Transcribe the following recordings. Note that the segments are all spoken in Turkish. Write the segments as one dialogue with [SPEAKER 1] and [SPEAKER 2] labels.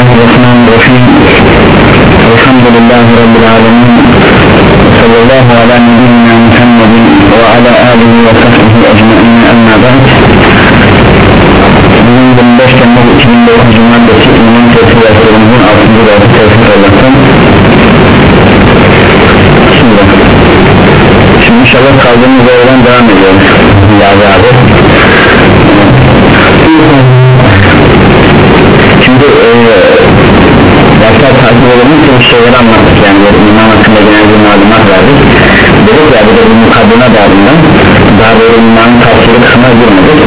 [SPEAKER 1] Bismillahirrahmanirrahim Elhamdülillahi Rabbil Alemin Sallallahu ala nebiyyina Muhammedin ve ala alihi ve sahbihi ecmain amma ba'd Bugün 25 Temmuz 2009 Cumartesi İmam Tevfik Yaslarımızın 6. Doğru Tevfik Allah'tan Şimdi Şimdi inşallah kaldığımız yerden devam ediyoruz Ya abi dersler takip edelim. Ki şeyleri anlattık yani. Böyle imam hakkında genel bir malumat verdik. Dedik ya bir de bu mukaddime dağılından daha böyle imanın tavsiye kısmına girmedik.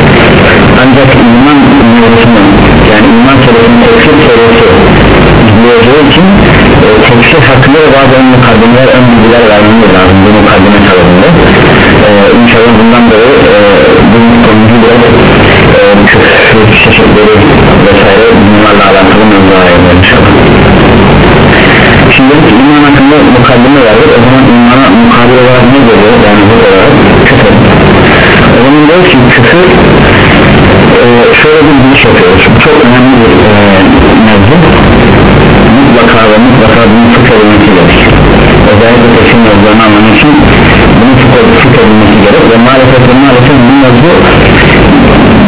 [SPEAKER 1] Ancak iman mevzusunu yani iman kelimesinin tefsir kelimesi diyeceği için e, tefsir hakkında bazı ön mukaddimeler ön bilgiler vermemiz lazım bu mukaddime çalımında e, inşallah bundan dolayı e, bu konuyu biraz küfür çeşitleri vesaire bunlarla alakalı yapalım inşallah Şimdi iman hakkında mukaddime verdik o zaman imana mukabil olarak ne geliyor yani bu olarak küfür o zaman diyor ki küfür e, şöyle bir giriş yapıyoruz çok önemli bir e, mevzu mutlaka ve mutlaka bunu fıkh edilmesi gerek özellikle teşhin mevzularını anlamak için bunu fıkh edilmesi gerek ve maalesef ve maalesef bu mevzu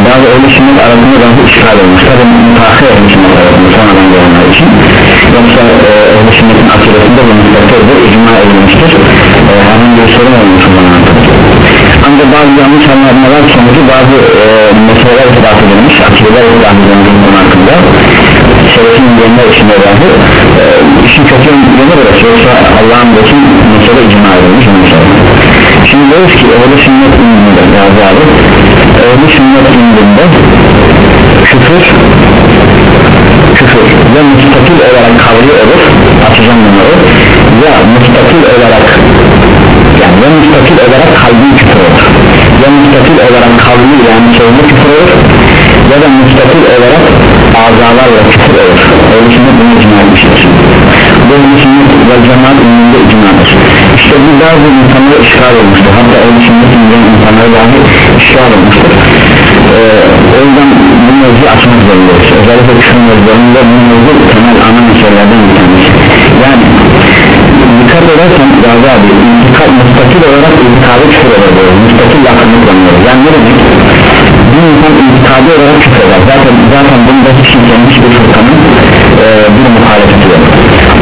[SPEAKER 1] bazı öyle sünnet arasında bazı işgal olmuş. Tabi sünnet arasında sonradan gelenler için. Yoksa e, öyle sünnetin akiresinde bu mutlakırdır icma edilmiştir. E, hemen bir sorun olmuş ancak bazı yanlış anlamalar sonucu bazı e, meseleler ispat edilmiş. Akideler ispat edilmiş bunun hakkında. Şerefin yönler içinde dahi e, işin kötü yönü burası. Yoksa Allah'ın için mesele icma edilmiş. Mesela şimdi diyoruz ki öyle sünnet indinde bazı abi öyle sünnet indinde küfür küfür. Ya müstakil olarak kavli olur açacağım bunları ya müstakil olarak yani ya müstakil olarak kalbi küfür olur. Ya müstakil olarak kavli yani sözlü küfür olur ya da müstakil olarak azalarla küfür olur. Öyle şimdi bunu icma bu sünnet ve cemaat ünlüğünde icmadır işte bu bazı insanlara işgal olmuştur. Hatta öyle sünnet ünlüğünde insanlara dahi işgal olmuştur. Ee, o yüzden bu mevzu açmak zorundayız. Özellikle küfür mevzularında bu mevzu temel ana meselelerden bir tanesi. Yani dikkat edersen Gazi abi intikal, müstakil olarak intikalı küfür olabiliyor müstakil lafını kullanıyoruz yani ne demek? Bir insan intikali olarak küfür eder. Zaten, zaten bunda hiç kimsenin bir fırkanın e, bir muhalefeti yok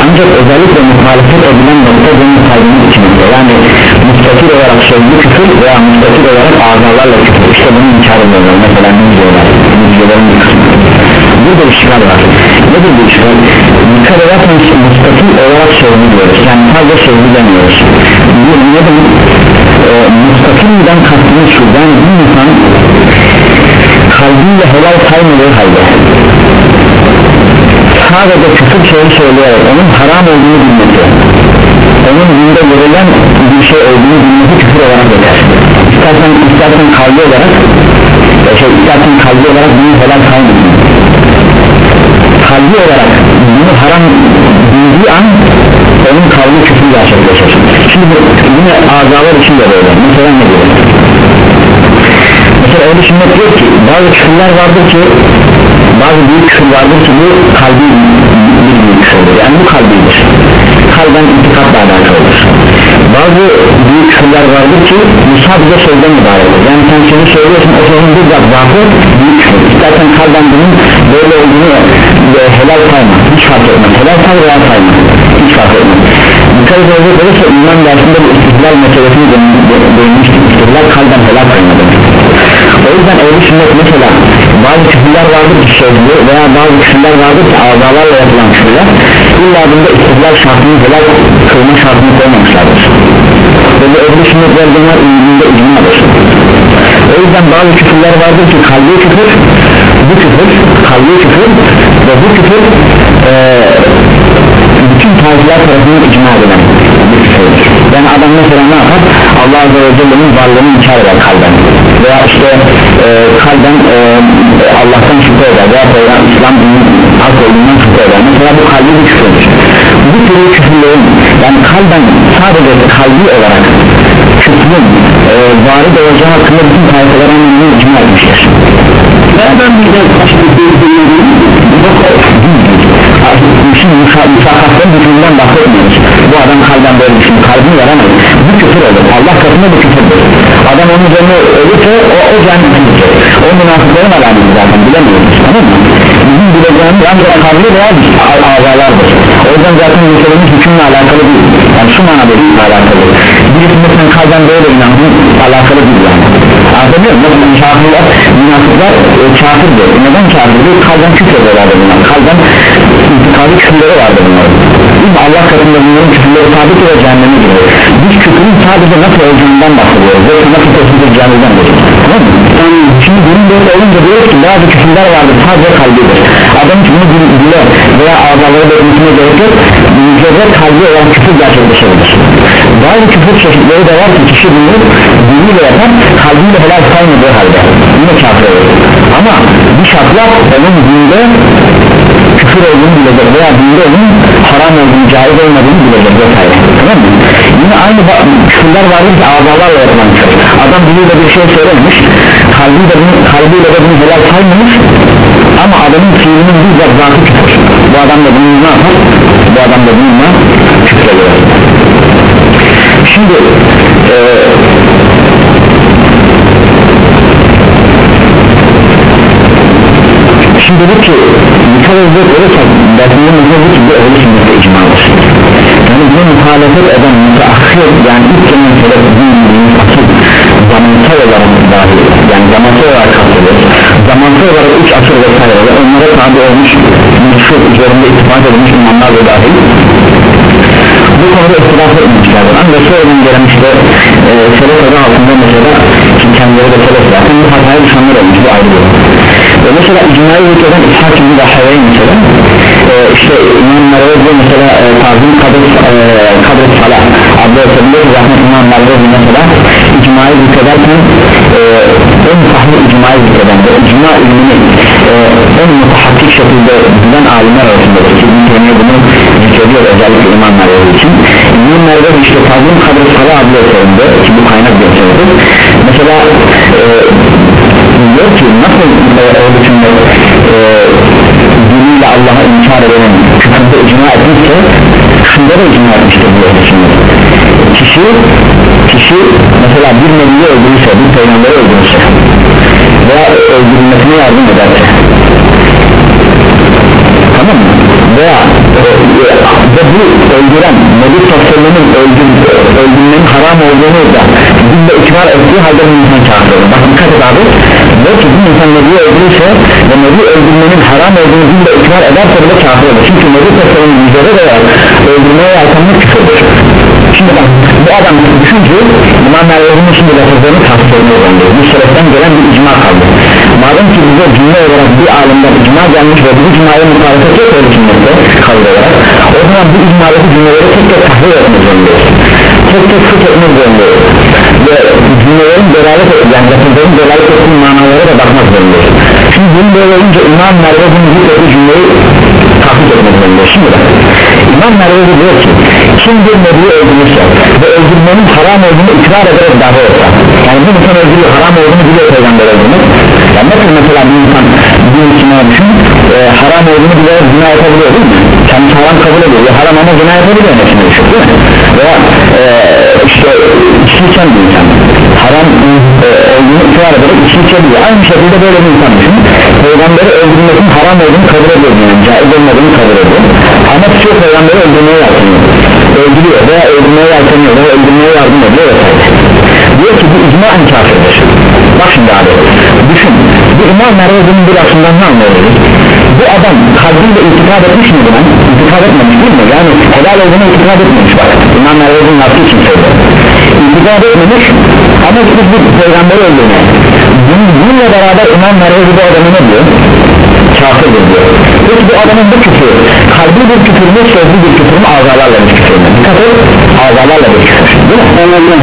[SPEAKER 1] ancak özellikle muhalefet edilen nokta bu muhalefetin içinde. Yani müstakil olarak sözlü küfür veya müstakil olarak azalarla küfür. İşte bunu inkar ediyorlar mesela ne diyorlar? Videoların bir kısmı. Burada işgal var. Nedir bu işgal? Dikkat edersen müstakil olarak sözlü diyoruz. Yani sadece sözlü demiyoruz. Bu ne demek? E, müstakilden kastımız şu. Yani bir insan kalbiyle helal saymadığı halde sadece küfür şeyi söyleyerek onun haram olduğunu bilmesi onun dinde verilen bir şey olduğunu bilmesi küfür olarak geçer istersen, istersen kalbi olarak e, şey, istersen kalbi olarak bunu helal saymasın kalbi olarak bunu haram bildiği an onun kalbi küfür gerçekleşir. Şimdi yine azalar için de böyle. Mesela ne diyor? Mesela öyle sünnet diyor ki bazı küfürler vardır ki bazı büyük küfür vardır ki bu kalbi bir büyük küfürdür yani bu kalbidir kalben itikatla alakalıdır bazı büyük küfürler vardır ki bu sadece sözden ibarettir yani sen seni söylüyorsun o sözün bir zat zaafı büyük küfür istersen kalben bunun böyle olduğunu e, helal sayma. Hiç fark etmez. Helal say veya sayma. Hiç fark etmez. Dikkat edecek olursa iman dersinde bu istihlal meselesini değinmiştik istihlal kalben helal sayma demek. O yüzden ehli sünnet mesela bazı küfürler vardır ki sözlü veya bazı küfürler vardır ki azalarla yapılan küfürler. İlla bunda istihlal şartını helal kılma şartını koymamışlardır. Ve bu ehli sünnet verdiğinler ünlüğünde icmadır o yüzden bazı küfürler vardır ki kalbi küfür bu küfür kalbi küfür ve bu küfür ee, bütün tarzlar tarafından icma edilen bir küfürdür yani adam mesela ne yapar? Allah Azze ve Celle'nin varlığını inkar eder kalben. Veya işte e, kalben e, Allah'tan şüphe eder veya Peygamber İslam dinin hak olduğundan şüphe eder. Mesela bu kalbi bir küfürdür bu tür küfürlerin yani kalben sadece kalbi olarak küfrün e, varid olacağı hakkında bütün tayfalar anlamını icma etmiştir. Nereden bileceğiz Artık düşün Musa, Musa kastın bütününden bahsetmiyoruz. Bu adam kalben böyle düşündü şey, kalbini yaramayız adam onun üzerine ölürse o, o cennet gidecek o münafıkların alameti zaten bilemiyoruz tamam mı? Bizim bileceğimiz ancak kavli veya azalardır. O yüzden zaten meselenin hükümle alakalı değil. Yani şu manada değil alakalı. Birisi mesela kalben böyle inandığın alakalı değil yani. Anlatabiliyor muyum? Kafirler, münafıklar e, kafirdir. Neden kafirdir? kalben küfür ediyorlardı bunlar. Kalben intikali küfürleri vardı bunların Biz Allah katında bunların küfürleri sabit ve cehenneme giriyor. Biz küfürün sadece nasıl olacağından bahsediyoruz. Ve nasıl tespiteceğimizden bahsediyoruz. Tamam mı? şimdi bunun böyle olunca diyoruz ki bazı küfürler vardır sadece kalbidir. Adam hiç bunu dile veya ağzaları dökmesine gerek yok. Mücerret kalbi olan küfür gerçekleşebilir bazı küfür çeşitleri de var ki kişi bunu diliyle yapar kalbiyle helal saymadığı halde. Yine kafir olur. Ama bir şartla onun dinde küfür olduğunu bilecek veya dinde onun haram olduğunu caiz olmadığını bilecek vesaire tamam mı? yine aynı küfürler vardır ki ağzalarla yapılan küfür adam diliyle bir şey söylemiş kalbiyle, bunu, kalbiyle de bunu helal saymamış ama adamın fiilinin bizzat zatı küfür bu adam da bunu ne yapar? bu adam da bununla küfür ediyor şimdi e, şimdi dedik ki dikkat edecek olursak dersinde mesela ki bu öyle sünnette icmadır yani buna muhalefet eden müteahhir yani ilk gelen sebep bildiğimiz asıl zamansal olarak dahi yani zamansal olarak kastediyor zamansal olarak üç asır vesaire onlara tabi olmuş meşhur üzerinde ittifak edilmiş imamlar da dahil. Bu konuda ihtilaf etmişlerdir ancak sonradan gelen işte e, selef adı altında mesela ki kendileri de selef zaten bu hataya düşenler olmuş bu ayrı e, mesela icmayı hükmeden İshak ibn Dahaya'yı mesela e, işte İmam Mervezi mesela e, Tazim Kadir e, Kadir Salah adlı eserinde zaten İmam Mervezi mesela icmayı hükmederken e, en sahih icmayı hükmeden ve icma ilmini e, en mutahakkik şekilde bilen alimler arasındadır ki bir tane bunu zikrediyor özellikle İmam Mervezi için. İmam Mervezi işte Tazim Kadir Salah adlı eserinde ki bu kaynak bir mesela e, diyor ki nasıl e, örgütünde e, diniyle Allah'a inkar edenin küfürde icma etmişse şunda da icma etmiştir bu örgütünde kişi kişi mesela bir nebiyi öldürürse bir peygamberi öldürürse veya öldürülmesine yardım ederse tamam mı? veya e, ve bu öldüren Nebi öldür, öldürmenin haram olduğunu da dille ikrar ettiği halde bu insan olur bak dikkat et abi diyor ki bir insan Nebi'yi öldürürse ve Nebi öldürmenin haram olduğunu dille ikrar ederse bile kafir olur. Çünkü Nebi Sassallam'ın yüzleri de öldürmeye yeltenmek küfürdür. Şimdi bak bu adam düşünce İmam Mervezi'nin şimdi lafızlarını etmeye zorundayız bu sebepten gelen bir icma kaldı. Madem ki bize cümle olarak bir alimden icma gelmiş ve bu icmaya muhalefet yok öyle cümlede kavga olarak o zaman bu icmadaki cümleleri tek tek tahlil etmek tek tek fıkh etmek zorundayız ve cümlelerin delalet yani lafızların delalet ettiği manalara da bakmak zorundayız şimdi bunu böyle olunca İmam Mervezi'nin bu cümleyi tahlil etmek zorundayız şimdi bak İmam Mervezi diyor ki kim bir nebiyi öldürürse ve öldürmenin haram olduğunu ikrar ederek dahi olsa yani bir insan öldürüyor haram olduğunu biliyor peygamber öldürmek yani nasıl mesela bir insan bir insana düşün e, haram olduğunu bilerek zina yapabiliyor değil mi? kendisi haram kabul ediyor. Ya haram ama zina yapabiliyor nesine düşün değil mi? Veya e, işte içiyken bir insan. Haram e, olduğunu ikrar ederek içi içebiliyor. Aynı şekilde böyle bir insan düşün. Peygamberi öldürmesinin haram olduğunu kabul ediyor. Yani caiz olmadığını kabul ediyor. Ama tutuyor peygamberi öldürmeye yelteniyor öldürüyor veya öldürmeye yelteniyor veya öldürmeye yardım ediyor diyor ki bu icmaen kafirdir bak şimdi abi düşün. Bu imam mervezinin bir lafından ne anlıyoruz bu adam kalbiyle itikad etmiş mi buna itikad etmemiş değil mi? Yani helal olduğunu itikad etmemiş bak. İmam mervezinin lafı için söylüyor itikad etmemiş ama gidip bu peygamberi öldürmüyor bununla beraber imam mervezi bu adamı ne diyor? Kafirdir diyor. Peki bu adamın bu küfür kalbi bir küfür mü sözlü bir küfür mü azalarla bir küfür mü? Dikkat et azalarla bir küfür değil mi?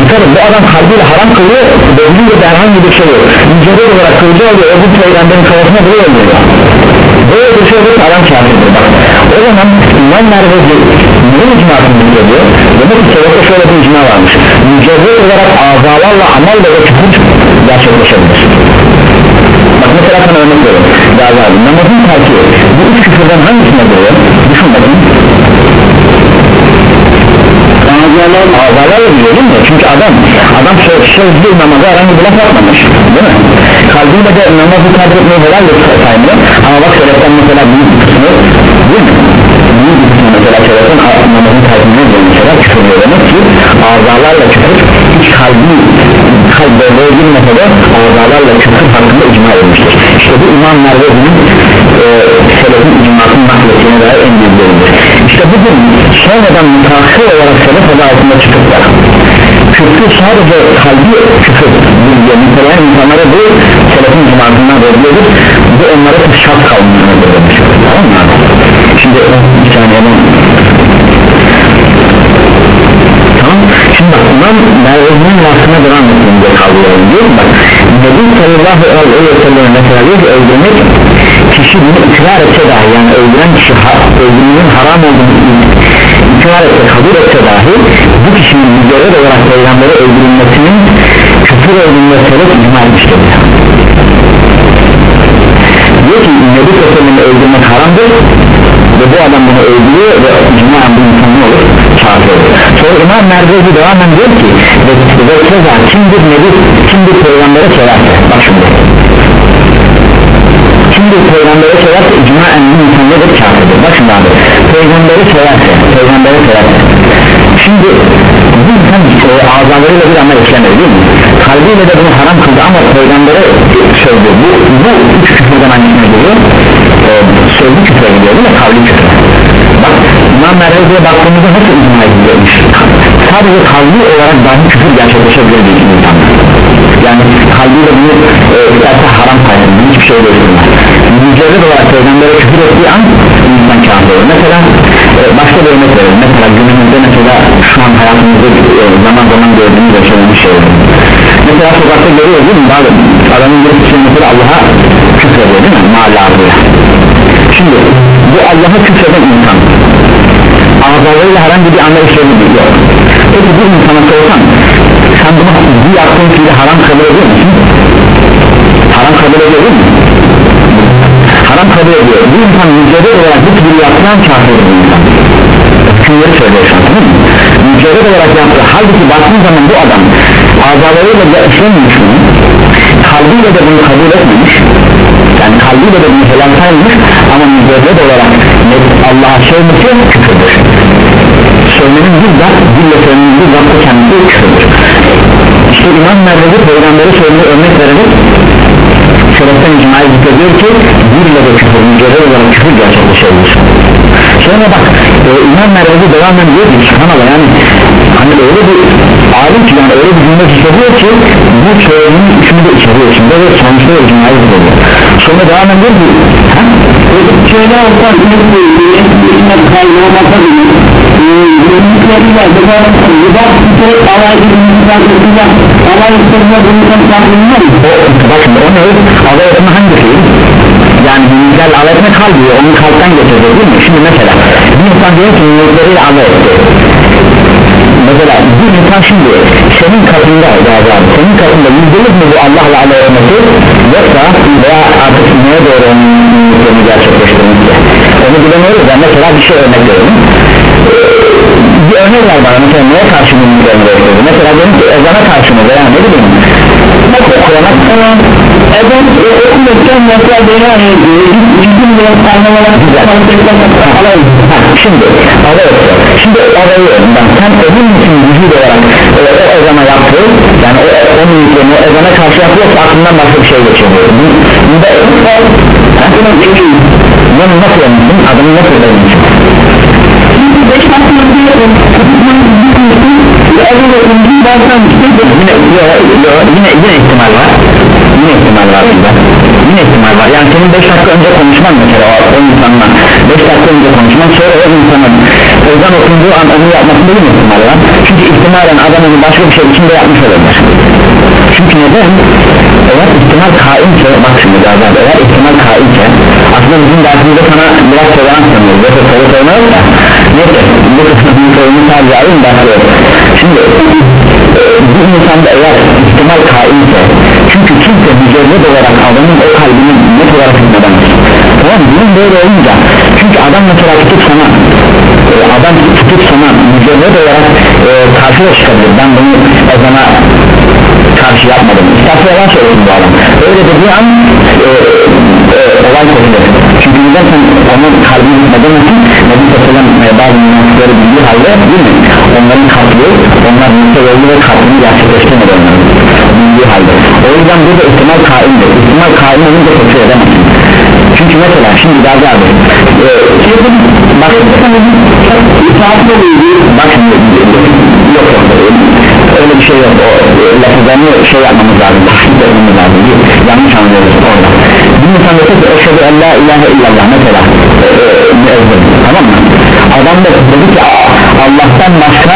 [SPEAKER 1] Dikkat et bu adam kalbiyle haram kılıyor belli de herhangi bir şey yok. Mücadele olarak kılıcı oluyor öbür peygamberin kafasına buraya oluyor böyle bir şey olursa adam kafirdir bak o zaman İmam Mervezi neyin icmasını biliyor demek ki sebepte şöyle bir icma varmış. Mücadele olarak azalarla amelle ve küfür gerçekleşebilir. Bak mesela sana örnek veriyorum. Daha namazın terki bu üç küfürden hangisine göre düşün bakayım Azalarla biliyor değil mi? Çünkü adam adam sözlü namaza herhangi bir laf yapmamış değil mi? Kalbiyle de namazı kadretmeyi helal saymıyor ama bak seleften mesela büyük bir kısmı değil mi? Büyük bir kısmı mesela seleften namazın kalbine diyor mesela küfür diyor demek ki azalarla küfür hiç kalbi kalbe girmese de azalarla küfür hakkında icma edilmiştir işte bu İmam Mervezi'nin e, selefin icmasının nakletine dair en büyük delildir işte bugün sonradan müteahhir olarak selef adı altında çıkıp da küfür sadece kalbi küfür diye niteleyen insanlara bu selefin icmasından veriliyordur bu onlara şart kalmışsınızdır demiştir tamam mı? Şimdi bir saniye ben tamam. Şimdi bak İmam Mervezi'nin lafına devam ettiğinde kalıyor diyor bak Nebi sallallahu aleyhi ve sellem mesela diyor ki öldürmek kişi bunu ikrar etse dahi yani öldüren kişi öldürmenin haram olduğunu ikrar etse kabul etse dahi bu kişinin mücerred olarak peygamberi öldürülmesinin küfür olduğunda sebep icma etmiştir. Diyor ki Nebi sallallahu öldürmek haramdır ve bu adam bunu öldürüyor ve icmaen bu insan ne olur kafir sonra İmam Mervezi devamen diyor ki ve, keza kimdir nebi kimdir peygambere severse bak şimdi kimdir peygambere severse icmaen bu insan nedir? Kafirdir. Bak şimdi abi peygambere severse peygambere severse. Şimdi bu insan e, azalarıyla bir amel işlemedi değil mi? Kalbiyle de bunu haram kıldı ama peygambere söyledi bu, bu üç küfürden hangisine geliyor e, sözlü küfre gidiyor değil mi? Kavli küfre. Bak İmam Mervezi'ye baktığımızda nasıl icma edilmiş sadece kavli olarak dahi küfür gerçekleşebilir bir insan yani kalbiyle bunu e, isterse haram sayılır hiçbir şey değiştirmez. Mücerred olarak peygambere küfür ettiği an insan olur. Mesela e, başka bir örnek verelim. Mesela günümüzde mesela şu an hayatımızda e, zaman zaman gördüğümüz yaşadığımız şey mesela sokakta görüyoruz değil mi? Bazı adamın bir kişi mesela Allah'a küfür ediyor değil mi? Arzuya şimdi bu Allah'a küfreden insan ağzalarıyla herhangi bir amel işlemi yok peki bu insana sorsan sen bunu bu yaptığın fiili haram kabul ediyor musun? haram kabul ediyor değil mi? haram kabul ediyor bu insan mücadele olarak bu fiili yaptıran kafir bir insan hükümleri söylüyor şu an tamam mı? mücadele olarak yaptı halbuki baktığın zaman bu adam azalarıyla da işlememiş mi? kalbiyle de bunu kabul etmemiş yani kalbiyle de bunu helal saymış ama mücadele olarak Allah'a sevmesi küfürdür söylemenin bizzat dille söylemenin bizzat da kendisi küfürdür işte İmam Mervezi peygamberi söylediği örnek vererek şereften icmayı zikrediyor ki dille de küfür mücadele olarak küfür gerçekleşebilir sonra bak e, İmam Mervezi devamen diyor ki subhanallah yani hani öyle bir alim ki yani öyle bir cümle hissediyor ki bu söylemin üçünü de içeriyor içinde ve sonuçta icmayı zikrediyor sonra devamen diyor ki ha? şöyle olsa ümit kaybolmasa bile yönetikleriyle burada yıdak tutup alay edilmesiyle alay ettirme bundan saklanıyor mu? bak şimdi o ne? alay etme hangisi? yani büyüklerle alay etme kalbıyor onu kalpten getiriyor değil mi? şimdi mesela bir insan diyor ki büyükleriyle alay etti mesela bir insan şimdi senin katında yani senin katında yüzdelik mi bu Allah'la alay etmesi yoksa veya artık neye doğru onun gerçekleştirmesi onu bilemiyoruz ya mesela bir şey örnek verelim bir örnek ver bana mesela neye karşı bu büyüklerini gösterdi mesela benim ki ezana karşı mı veya ne bileyim Kur'an'a ezan okunurken mesela beni hani bizim biraz anlamalar güzel alay şimdi alay şimdi alayı ben sen emin misin vücut olarak e, o ezana yaptığı yani o, o mülklerini o ezana karşı yapıyorsa aklından başka bir şey geçiyor bu, bunu nasıl eminsin adamı nasıl eminsin beş dakika yine, yine, ihtimal var yine ihtimal var burada yine ihtimal var yani senin 5 dakika önce konuşman mesela o, insanla 5 dakika önce konuşman sonra o insanın ezan okunduğu an onu yapmasında yine ihtimal var çünkü ihtimalen adam onu başka bir şey içinde yapmış olabilir çünkü neden? Eğer ihtimal kaimse bak şimdi eğer ihtimal kaimse aslında bizim dersimizde sana biraz tolerans tanıyoruz yoksa soru sormuyoruz da. Neyse bu kısmının sorunu sadece alayım dersi şimdi bu insanda eğer ihtimal kaimse çünkü kimse mücerred olarak adamın o kalbini net olarak hükmedemez tamam bunun böyle olunca çünkü adam mesela tutup sana e, adam tutup sana mücerred olarak e, karşı da çıkabilir? Ben bunu ezana karşı yapmadım. İsterse yalan söylesin bu adam. Öyle dediği an e, e, olay koyulur çünkü neden sen onun kalbini gitmedemezsin Nebi Sallam bazı münafıkları bildiği halde değil mi? Onların kalbi onlar mutlu ve kalbini gerçekleştirmedi onların bildiği halde. O yüzden burada ihtimal kaimdir. İhtimal kaim olunca tekrar edemezsin. Çünkü mesela şimdi Gazi abi e, bak bak şimdi yok yok. Öyle bir şey yok. O e, lafızlarını şey yapmamız lazım. Tahkik etmemiz lazım. Yanlış anlıyoruz. Orada bir insan dese ki eşhedü en la ilahe illallah mesela. E, e, müezzin. Tamam mı? Adam da dedi ki Allah'tan başka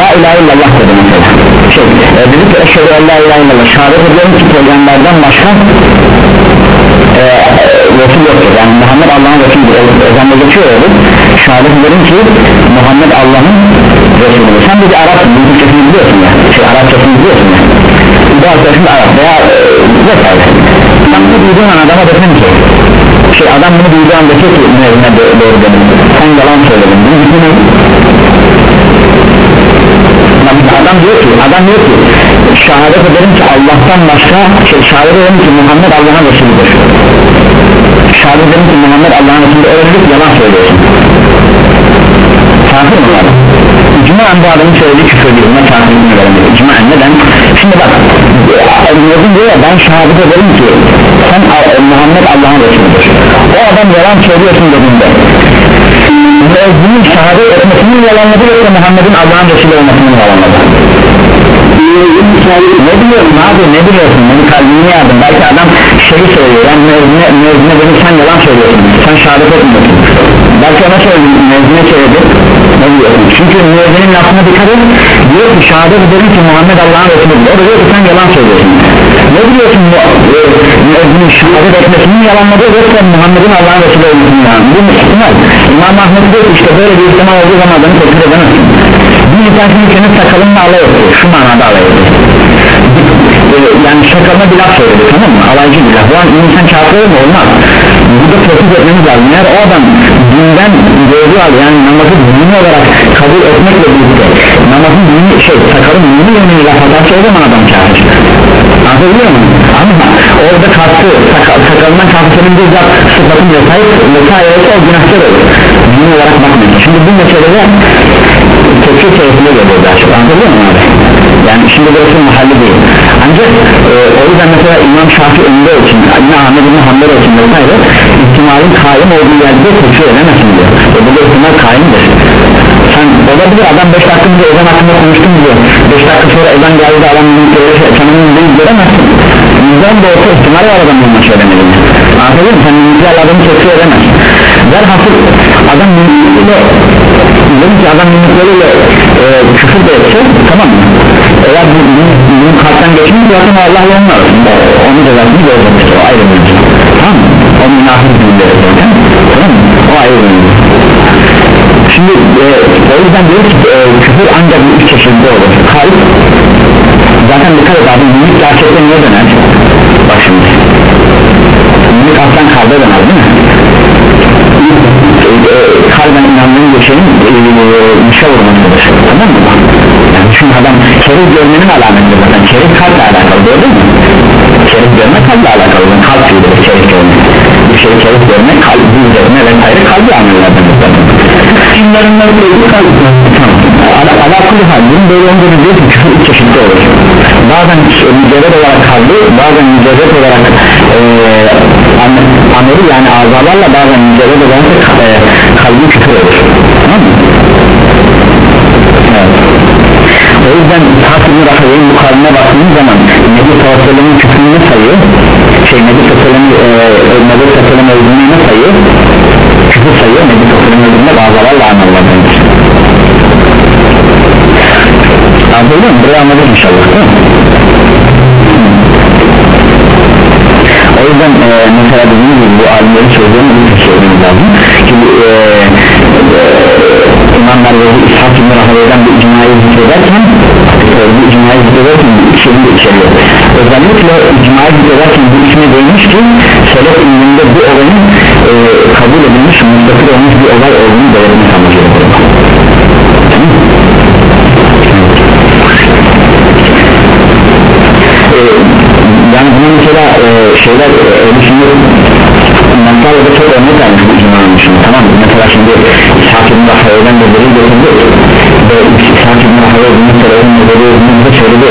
[SPEAKER 1] la ilahe illallah dedi mesela. Şey e, dedi ki eşhedü en la ilahe illallah. Şehadet ediyorum ki peygamberden başka e, Resul yoktur. Yani Muhammed Allah'ın Resulüdür ezanda geçiyor öyle şehadet ederim ki Muhammed Allah'ın Resulüdür sen bir de Arap'sın. Bu Türkçesini biliyorsun ya. Şey Arapçasını biliyorsun ya. Bu arkadaşın da Arap veya e, vesaire sen bunu duyduğun an adama desen ki şey adam bunu duyduğu an dese ki ne doğru dedim. Sen yalan söyledin. Bunu bütün adam diyor ki adam diyor ki şehadet ederim ki Allah'tan başka şey, şehadet ederim ki Muhammed Allah'ın Resulüdür. Şehadet ederim ki Muhammed Allah'ın Resulüdür. Öyle bir yalan söylüyorsun. Kafir mi var? İcmaen bu adamın söylediği küfür değil buna kafirliğini veremiyor. İcmaen neden? şimdi bak Yazın diyor ya ben şehadet ederim ki sen Muhammed Allah'ın Resulüdür. O adam yalan söylüyorsun dediğinde müezzinin şehadet etmesinin yalanladı yoksa Muhammed'in Allah'ın Resulü olmasının yalanladı ne biliyorsun abi? Ne biliyorsun? Beni kalbini yardım belki adam şeyi söylüyor. Yani müezzine, müezzine dedi sen yalan söylüyorsun. Sen şehadet etmiyorsun. Belki ona söyledi müezzine söyledi ne diyorsun çünkü müezzinin lafına dikkat et. Diyor ki şehadet ederim ki Muhammed Allah'ın Resulü o da diyor ki sen yalan söylüyorsun. Ne biliyorsun mu, e, müezzinin şehadet etmesinin yalanladı yoksa Muhammed'in Allah'ın Resulü olmasının yalanladı bu ihtimal İmam Ahmet diyor ki işte böyle bir ihtimal olduğu zaman adamı tekrar edemezsin bir şimdi senin sakalınla alay ediyor. Şu manada alay ediyor. Yani sakalına bir laf söyledi tamam mı? Alaycı bir laf. Bu an insan çarpıyor mu? Olmaz. Burada tehdit etmemiz lazım. Eğer o adam dinden gördüğü halde yani namazı dini olarak kabul etmekle birlikte namazın dini şey sakalın dini yönüyle laf atarsa o zaman adam çağırır anlatabiliyor muyum? ama orada kastı sakal, sakalından kastının bir zat sıfatın vesaire vesaire o günahkar olur. Dini olarak bakmayın. Şimdi bu meselede tefsir sayesinde geliyor daha çok. Anladın mı abi? yani şimdi burası mahalle değil. Ancak e, o yüzden mesela İmam Şafi önünde için yine Ahmet İbni Hanbel için vesaire ihtimalin kaim olduğu yerde tefsir edemezsin diyor. E, burada ihtimal kaimdir. Sen olabilir adam 5 dakika önce ezan hakkında konuştum diyor. 5 dakika sonra ezan geldi adam mümkünleri tanımını değil göremezsin yüzden de olsa ihtimal var adamın bunu söylemediğini anladın mı sen mümkünler adamı tefsir edemezsin velhasıl adam mümkünleriyle dedim ki adam mümkünleriyle küfür de etse tamam mı? Eğer bu bunun kalpten geçmiş zaten Allah yolunu arasında onu da zaten görecektir o ayrı şey. tamam mı? O münafık değildir zaten tamam mı? O ayrı şey. şimdi e, o yüzden diyor ki e, küfür ancak bu üç çeşitli olur. Kalp zaten dikkat et abi mümkün gerçekten niye döner? Bak mümkün aslan kalbe döner değil mi kalben inanmanın geçenin dışa vurmasıdır tamam mı? yani çünkü adam kerif görmenin alametidir zaten kerif kalple alakalı gördün mü? kerif görme kalple alakalı. Kalp fiilidir kerif görme bir şeyi kerif görme kalbi üzerine vesaire kalbi anlarlardan kimlerinden koyduğu kalbi ala, alakalı hal. Bunun böyle da diyor ki küfür üç çeşitli olur. Bazen mücerred olarak kalbi bazen mücerred olarak e, ameli yani azalarla bazen mücerred olarak e, kalbi küfür olur tamam mı? O yüzden Hakim Rahay'ın bu kavmine baktığımız zaman Nebi Sallallahu küfrünü sayıyor şey Nebi Sallallahu Sallallahu öldüğünü sayıyor küfür sayıyor Nebi Sallallahu öldüğünde bazılarla anlarlardandır Anladın mı? Burayı anladık inşallah? O yüzden e, mesela dediğim gibi bu alimlerin sözlerini iyi söylememiz lazım. Şimdi e, e, İmam Mervezi İshak İbn Rahme'den bir icmayı zikrederken e, bu icmayı zikrederken şeyini de içeriyor. Özellikle icmayı zikrederken bu isme değmiş ki Selef ilminde bu olayın e, kabul edilmiş müstakil olmuş bir olay olduğunu belirtmek amacıyla bunu mesela e, şeyler e, öyle şimdi Mantar'da çok örnek vermiş bu imanın dışında tamam mı? Mesela şimdi İshak İbn Rahaye'den de beri götürdü. Ve İshak İbn Rahaye'den de beri götürdü söyledi.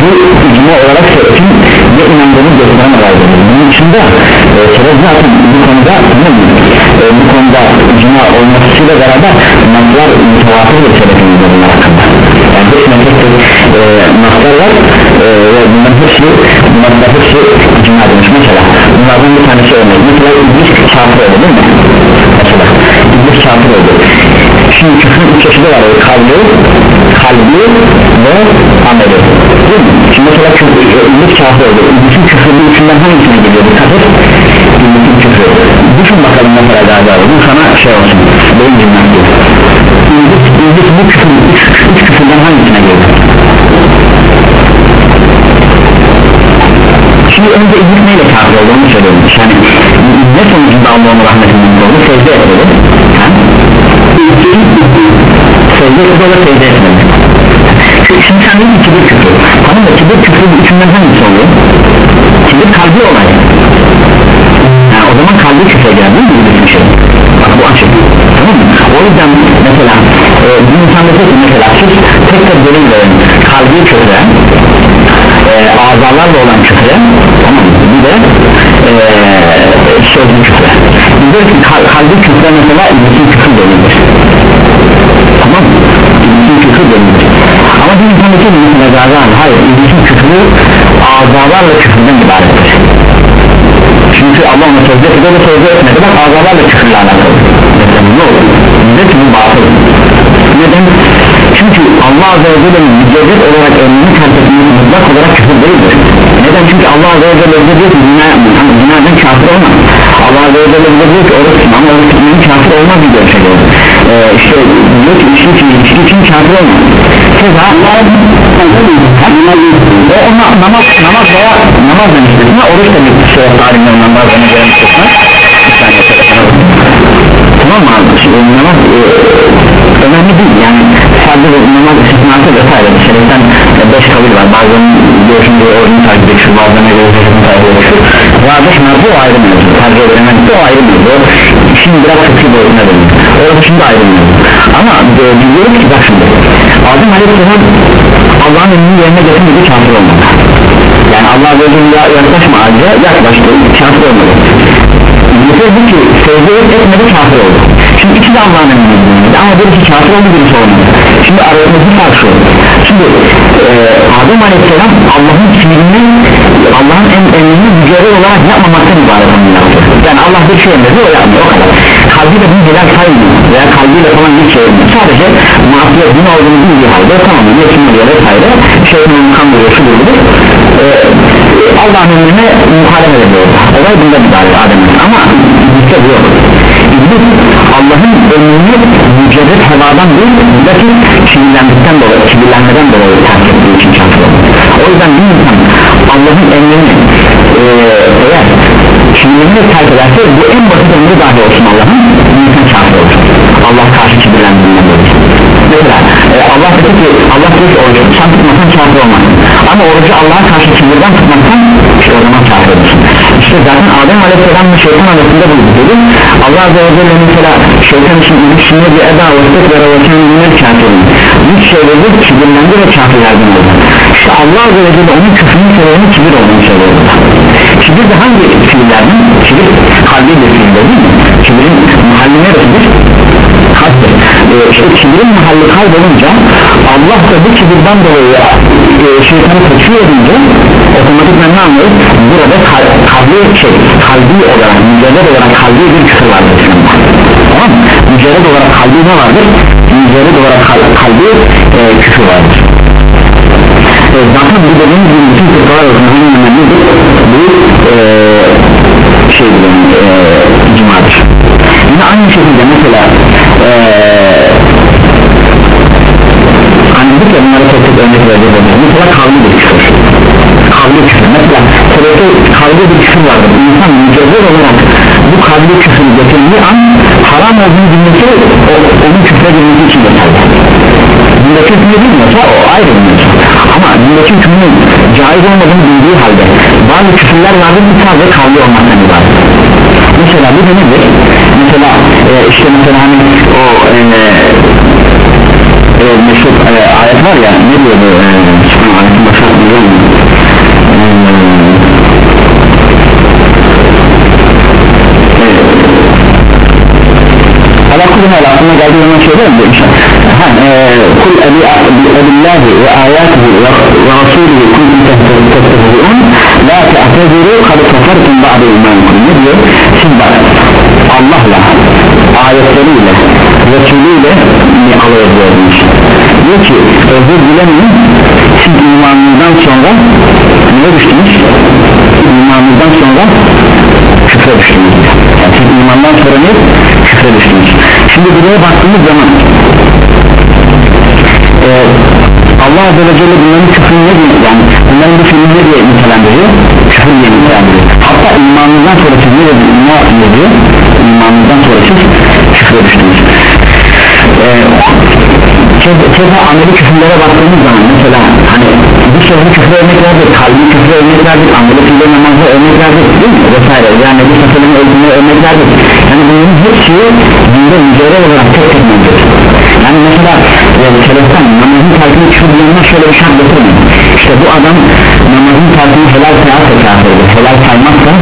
[SPEAKER 1] Bu icma olarak sebepin ne inandığını gösteren olaydır bunun içinde e, sebep zaten bu konuda tamam mı? E, bu konuda icma olmasıyla beraber Mantar mütevatır bir sebebin bunun hakkında. Yani bu meslekte e, Mantar ve bunların hepsi bunların hepsi icma edilmiş. Mesela bunlardan bir tanesi örnek mesela iblis kafir oldu değil mi? mesela iblis kafir oldu şimdi küfrün üç çeşidi var. Kalbi kalbi ve ameli. Değil mi? şimdi mesela küfür, iblis kafir oldu iblisin küfrünün üçünden hangisine geliyor? Dikkat et. İblisin küfrü düşün bakalım mesela daha daha bu sana şey olsun. Beyin cimnastiği iblis, iblis bu küfür üç, üç küfürden hangisine geliyor Şimdi önce iblis neyle kafir oldu onu söylüyorum yani ne sonucunda Allah'ın rahmetinden oldu secde etmedi secde etmedi da secde etmedi şimdi sen dedin kibir küfür. Tamam da kibir küfür üçünden hangisi oluyor? Kibir kalbi olay. Yani o zaman kalbi küfre geldi mi? Bir şey. Bak bu açık. Tamam mı? O yüzden mesela e, bir insan ki mesela siz tek tek verin. Kalbi küfre e, azalarla olan küfre tamam bir de e, sözlü küfre. Biz de kal, kalbi küfre mesela iblisin küfür denilir. Tamam iblisin küfür denilir. Ama bir insan ki mesela gazan hayır iblisin küfrü azalarla küfürden ibarettir. Çünkü Allah onu sözde etmedi de sözde etmedi. Bak azalarla küfürle alakalı. Ne olur bize ki bu batıl. Neden çünkü Allah Azze ve Celle'nin mücadele olarak emrini terk etmesi mutlak olarak küfür değildir. Neden? Çünkü Allah Azze ve Celle bize diyor ki zina yapmayın ama zinadan kafir olmaz Allah Azze ve Celle bize diyor ki oruç tutma. Ama oruç tutmanın kafir olmaz diyor şey diyor ee, işte diyor ki içki için içki için kafir olmaz keza o ona namaz namaz veya namaz demiştir. Oruç bir şey alimlerinden bazılarına göre müstesna bir saniye telefona tamam mı abi Şimdi namaz e, önemli değil. Yani sadece namaz istisnası vesaire şeriften e, beş kabul var. Bazen görüşünde orucunu takip ediyor bazen şerifini takip ediyor Radeş mevzu o ayrı mevzu. Tercih edilen o ayrı mevzu. Şimdi biraz sıkı boyutuna dönüyor. Orada şimdi ayrı mevzu. Ama e, biliyoruz ki bak şimdi Adem Aleyhisselam Allah'ın emrini yerine getirmedi kafir olmadı. Yani Allah böyle yaklaşma ağaca yaklaştı kafir olmadı Getirdi ki secde etmedi kafir oldu. Şimdi iki de Allah'ın emrinde ama birisi kafir oldu birisi olmadı. Şimdi aramızdaki fark şu Şimdi e, Adem Aleyhisselam Allah'ın fiilini Allah'ın em, emrini mücadele olarak yapmamaktan ibaret onu yaptı Yani Allah bir şey emredi o yapmıyor. O kadar. Kalbiyle bunu helal saymıyor veya kalbiyle falan bir şey emrediyor. Sadece masiyet din olduğunu bildiği halde tamam yetim oluyor vesaire. Şeyin kan vuruyor şu budur e, Allah'ın emrine muhalefet ediyor. Olay bunda ibaret Adem'in. Ama İblis'te bu yok. İblis Allah'ın emrini mücerret hevadan değil buradaki kibirlendikten dolayı kibirlenmeden dolayı terk ettiği için olur o yüzden bir insan Allah'ın emrini e, eğer kibirlenerek terk ederse bu en basit emri dahi olsun Allah'ın. İnsan olur. Allah karşı kibirlendiğinden dolayı mesela e, Allah dedi ki Allah dedi ki orucu sen tutmasan kafir olmazsın ama orucu Allah'a karşı kibirden tutmazsan işte o zaman kafir olursun. İşte zaten Adem Aleyhisselam'la şeytan arasında bu dedi Allah Azze ve Celle mesela şeytan için ilişkine bir eda vasıf ve revasen dinler kafirin üç şeyleri kibirlendi ve kafirlerden oldu. İşte Allah Azze ve Celle onun küfrünün sebebini kibir olduğunu söylüyor kibir de hangi fiillerden? Kibir kalbi bir fiil değil mi? Kibirin mahalli kalptir ee, işte kibirin mahalli kaybolunca Allah da bu kibirden dolayı e, şeytanı teşvir edince otomatikman ne anlıyoruz? Burada kal kalbi şey kalbi olarak mücadele olarak kalbi bir küfür vardır tamam mı? Mücadele olarak kalbi ne vardır? Mücadele olarak kal kalbi e, küfür vardır. E, zaten bu dediğimiz gibi bütün fırkalar arasında nedir? Bu e, şey e, icmadır yine aynı şekilde mesela eee hani dedik ya bunlara tek tek örnek vereceğiz. Mesela kavli bir küfür kavli küfür mesela sebepte kavli bir küfür vardır. İnsan mücadele olarak bu kavli küfür getirdiği an haram olduğunu bilmesi o, onun küfre girmesi için yeterli. Bundaki hükmü bilmiyorsa o ayrı bilmiyorsa ama bundaki hükmünün caiz olmadığını bildiği halde bazı küfürler vardır bir sadece kavli olmaktan ibaret mesela bu da nedir işte mesela hani o e, e, meşhur e, ayet var ya ne diyor bu e, şu ayetin başına biliyor musun? Ala kulli hal aklıma geldiği zaman söylerim de inşallah e, kul ebillahi ve ayatihi ve rasulihi kuntum tehtehzi'un la te'teziru kad kafartum ba'de imanikum ne diyor? Siz bak Allah'la ayetleriyle Resulüyle mi alay ediyorsunuz diyor ki özür dilemeyin siz imanınızdan sonra ne düştünüz? İmanınızdan sonra küfre düştünüz. Yani siz imandan sonra ne? Küfre düştünüz. Şimdi buraya baktığımız zaman e, Allah Azze ve Celle bunların küfrünü diyor yani bunların bu ne diye nitelendiriyor? Küfür diye nitelendiriyor. Hatta imanınızdan sonra siz ne diyor ne diyor? İmanınızdan sonra siz küfre düştünüz. E, keza ameli küfürlere baktığımız zaman mesela hani bir sözlü küfür örnek verdik kalbi küfür örnek verdik ameli fiile namazı örnek verdik değil mi? Vesaire. Yani bir seferin örnek verdik. Yani bunların hepsi dinde mücadele olarak tek tek mevcut yani mesela e, seleften namazın küfür diyenler şöyle bir şart getirmiyor işte bu adam namazın terkini helal sayarsa kafirdir helal saymazsa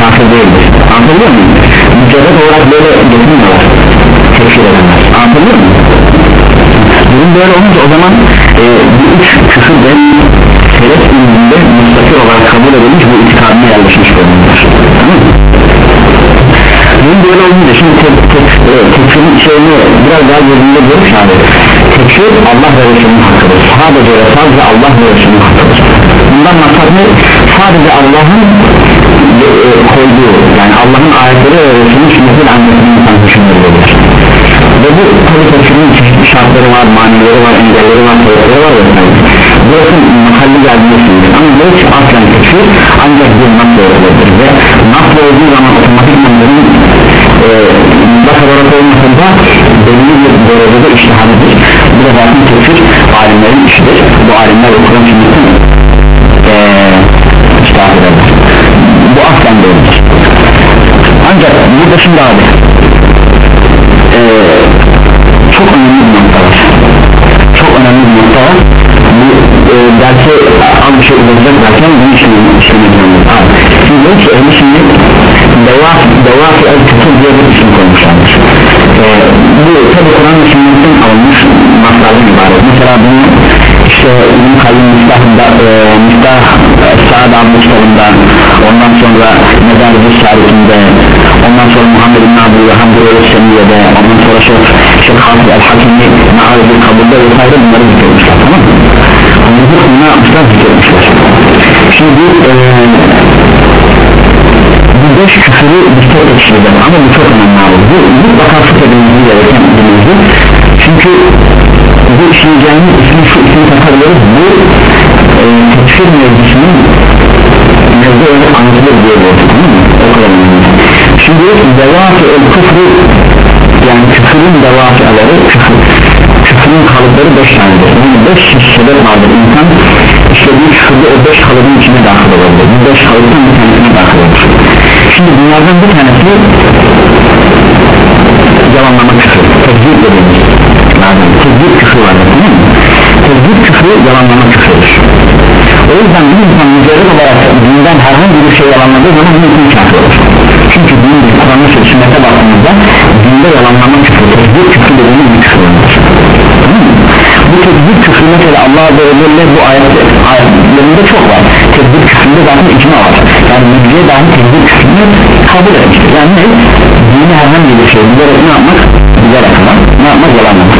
[SPEAKER 1] kafir değildir. Anlatabiliyor muyum? Mücadele olarak böyle getirmiyorlar. Tekfir edenler. Anlatabiliyor muyum? Durum böyle olunca o zaman e, bu üç küfür de selef ilminde müstakil olarak kabul edilmiş bu itikadına yerleşmiş bulunmuş tamam mı? Durum böyle olunca şimdi tek, tek, e, tekfirin şeyini biraz daha gözünde görüş abi tekfir Allah ve Resulünün hakkıdır. Sadece ve sadece Allah ve Resulünün hakkıdır. Bundan maksat ne? sadece Allah'ın e, koyduğu yani Allah'ın ayetleri ve Resulünün sünnetiyle ancak insan düşünülür ve bu tabi tekfirin çeşitli şartları var, manileri var, engelleri var, sebepleri var vesaire burası mahalli geldiğindesindir ama hiç aslen tekfir ancak bir nasıl olabilir ve nasıl olduğu zaman otomatik manların e, mutlaka olarak olmasında belli bir derecede iştihadidir bu da zaten tekfir alimlerin işidir. Bu alimler Kur'an sünnetin e, bu aslen değildir ancak burada şimdi abi e, çok önemli bir nokta var. Çok önemli bir nokta var e, dersi az bir şey uzatacak derken bunu işlemek zorundayız şimdi diyor ki ehli sünnet devafi el kütür diye bir isim koymuşlardır e, bu tabi Kur'an ve sünnetten alınmış maslardan ibaret. Mesela bunu işte İbn Kayyum Müstah'ında e, Müstah e, ondan sonra Mezar-ı Sarik'inde ondan sonra Muhammed bin Abdü ve Hamdur Semiye'de ondan sonra Şeyh Şeyh El-Hakim'i Ma'arif-i Kabul'da vesaire bunları zikretmişler tamam mı? Onları ne yapmışlar? Zikretmişler şimdi bu e, bu beş küfürü çok ekşireceğiz ama bu çok önemli abi. Bu mutlaka fıkhedilmesi gereken bir mevzu. Çünkü bu işleyeceğimiz ismi şu ismi takabiliriz bu e, tekfir mevzusunun mevzu öyle anlatılır diye tamam mı? o kadar önemli. Şimdi devası el küfrü yani küfürün devafiaları küfür küfürün kalıpları beş tanedir. Yani beş sebep vardır. İnsan bir küfürde o beş kalıbın içine dahil olabilir. Bu beş kalıptan bir tanesine dahil olur şimdi bunlardan bir tanesi yalanlama küfür. Tekzip dediğimiz lazım. Tekzip küfür var tamam mı tekzip küfrü yalanlama küfürdür. O yüzden bir insan mücerrel olarak dinden herhangi bir şey yalanladığı zaman insan kafir olur çünkü din şey sünnete baktığımızda dinde yalanlama küfür tekzip küfür dediğimiz bir küfür vardır bu tekzip küfrü mesela Allah Azze ve Celle bu ayette, ayetlerinde çok var tekzip küfründe zaten icma var yani müdüye dahi tekzip küfrünü kabul etmiştir yani ne? dini herhangi bir şey bilerek ne yapmak? bilerek ama ne yapmak? yalanlamak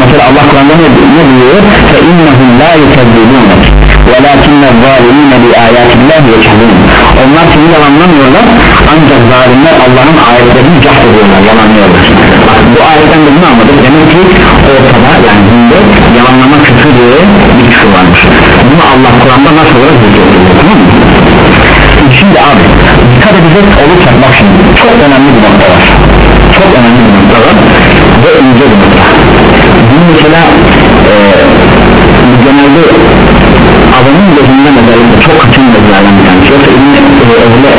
[SPEAKER 1] mesela Allah Kur'an'da ne, ne diyor? فَاِنَّهُمْ لَا يُكَذِّبُونَ وَلَكِنَّ الظَّالِمِينَ بِآيَاتِ اللّٰهِ يَجْحَدُونَ onlar seni yalanlamıyorlar ancak zalimler Allah'ın ayetlerini cahd ediyorlar yalanlıyorlar Bak, bu ayetten de bunu anladık demek ki ortada yani dinde yalanlama küfür diye bir küfür varmış bunu Allah Kur'an'da nasıl olarak zikrediyor tamam mı? şimdi abi dikkat edecek olursak bak şimdi çok önemli bir nokta var çok önemli bir nokta var ve ince bir nokta bunu mesela e, genelde adamın gözünden özellikle çok kaçın mezarlardan bir tanesi. Yoksa ilmi öyle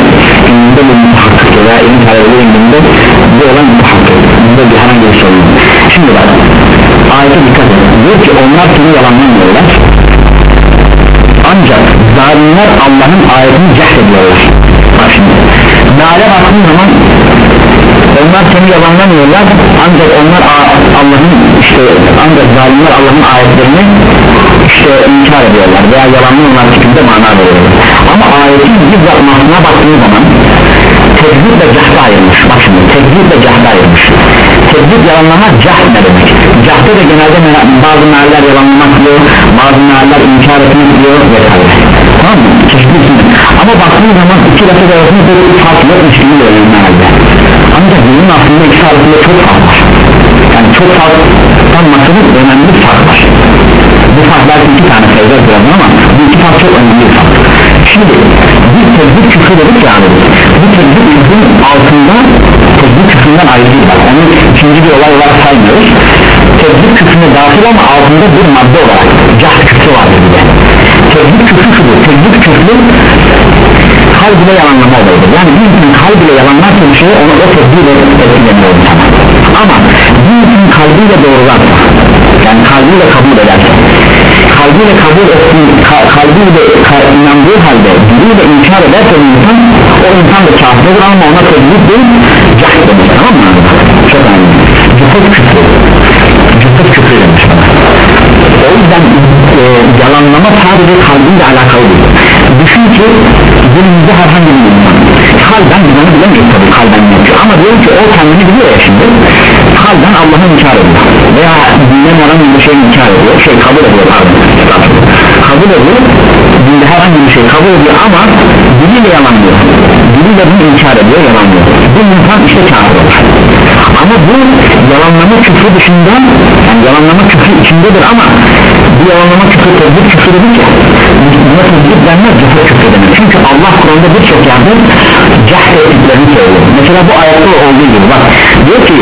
[SPEAKER 1] ilminde bir mutahakkık veya ilim talebeleri indinde bu olan muhakkak bunda bir herhangi bir sorun şimdi bak ayete dikkat et diyor ki onlar seni yalanlamıyorlar. Ancak zalimler Allah'ın ayetini cehdediyorlar bak şimdi. Meale baktığın zaman onlar seni yalanlamıyorlar. Ancak onlar Allah'ın işte ancak zalimler Allah'ın ayetlerini işte inkar ediyorlar veya yalanlıyorlar şekilde mana veriyorlar. Ama ayetin bizzat manasına baktığın zaman tekzip ve cahda ayrılmış bak şimdi tekzip ve cahda ayrılmış tekzip yalanlamak cahd ne demek? Cahda da genelde bazı mealler yalanlamak diyor bazı mealler inkar etmek diyor vesaire. Tamam mı? Çeşitli ama baktığın zaman iki lafız arasında böyle bir fark yokmuş gibi görünüyor mealde ancak bunun aslında ikisi arasında çok fark var. Yani çok farktan maksadım önemli bir fark var bu fark belki iki tane sayacağız birazdan ama bu iki fark çok önemli bir fark. Şimdi bir tezgit küfrü dedik ya abi. Bu tezgit küfrün altında tezgit küfründen ayrı değil bak onu ikinci bir olay olarak saymıyoruz. Tezgit küfrüne dahil ama altında bir madde olarak cahd küfrü vardır bir de tezgit küfrü şudur. Tezgit küfrü kalb ile yalanlama olayıdır. Yani bir insan kalb ile yalanlarsa bir şeyi onu o tezgiyle etkilemiyor insana ama bir insan kalbiyle doğrularsa yani kalbiyle kabul ederse kalbiyle kabul ettiği ka- kalbiyle ka- inandığı halde diliyle inkar ederse insan o insan da kafirdir ama ona tezgit değil cahd demiş tamam mı? çok önemli. Cüfet küfrü. Cüfet küfrü demiş bana. O yüzden e, yalanlama sadece kalbiyle alakalı değil düşün ki günümüzde herhangi bir insan kalben bunu bilemeyiz tabi kalben yapıyor ama diyor ki o kendini biliyor ya şimdi kalben Allah'ı inkar ediyor. Veya dine herhangi bir şey inkar ediyor şey kabul ediyor pardon kabul ediyor dinde herhangi bir şey kabul ediyor ama diliyle yalanlıyor diliyle bunu inkar ediyor yalanlıyor bu insan işte kafir olur ama bu yalanlama küfrü dışında yani yalanlama küfrü içindedir ama bu yalanlama küfrü tezgir küfrü dedik ya buna tezgir denmez cüfet küfrü denir çünkü Allah Kur'an'da birçok yerde cahd ettiklerini söylüyor mesela bu ayette olduğu gibi bak diyor ki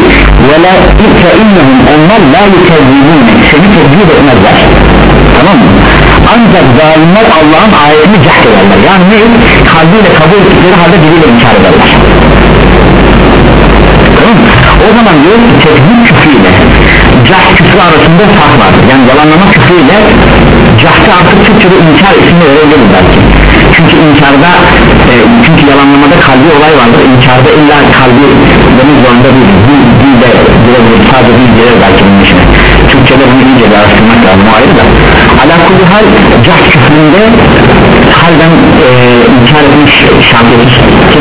[SPEAKER 1] وَلَا اِتَّ اِنَّهُمْ onlar la yukezzibune seni tezgir etmezler tamam mı? ancak zalimler Allah'ın ayetini cahd ederler. Yani ne? kalbiyle kabul ettikleri halde diliyle inkar ederler. Tamam? O zaman diyor ki tekzip küfrüyle cah küfrü arasında fark var. Yani yalanlama küfrüyle cahte artık Türkçe'de inkar ismi verebiliriz belki. Çünkü inkarda e, çünkü yalanlamada kalbi olay vardır. İnkarda illa kalbi demek zorunda değil. Dil, dil de girebilir sadece dil girer belki bunun içine Bunu iyice bir araştırmak lazım o ayrı da alakalı hal cah küfründe halden e, inkar etmiş şartı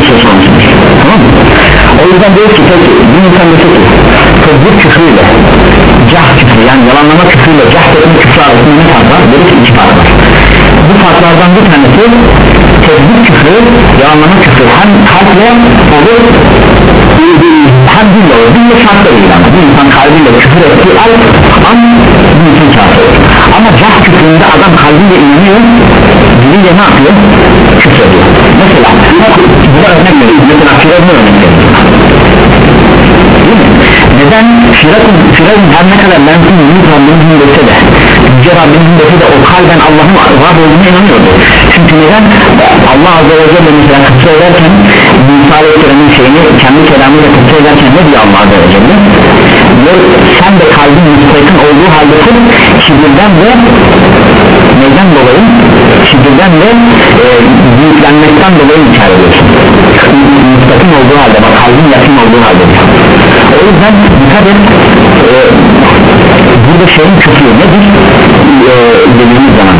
[SPEAKER 1] söz konusudur tamam mı? o yüzden diyor ki peki bir insan da ki tezgir küfrüyle cah küfrü yani yalanlama küfrüyle cah etme küfrü arasında ne fark var? dedi ki iki fark var bu farklardan bir tanesi tezgir küfrü yalanlama küfrü hem kalple olur hem dille olur dille şartla değil ama bir insan kalbiyle küfür ettiği al an bir insan kafir. Ama cah küfründe adam kalbiyle inanıyor diliyle ne yapıyor? küfür ediyor. Mesela bu örnek vereyim mesela firavun örnek vereyim neden Firavun, her ne kadar lensin büyük Rabbimizin dese de Yüce Rabbimizin dese de o kalben Allah'ın Rab olduğuna inanıyordu. Çünkü neden? Allah Azze ve Celle mesela kısa ederken Musa Aleyhisselam'ın şeyini kendi kelamıyla kısa ederken ne diyor Allah Azze ve Celle? Diyor sen de kalbin müstahakın olduğu halde sırf kibirden ve neyden dolayı? Kibirden ve e, büyüklenmekten dolayı inkar ediyorsun. Müstakim olduğu halde bak kalbin yakın olduğu halde o yüzden dikkat et e, burada şeyin küfrü nedir e, dediğimiz zaman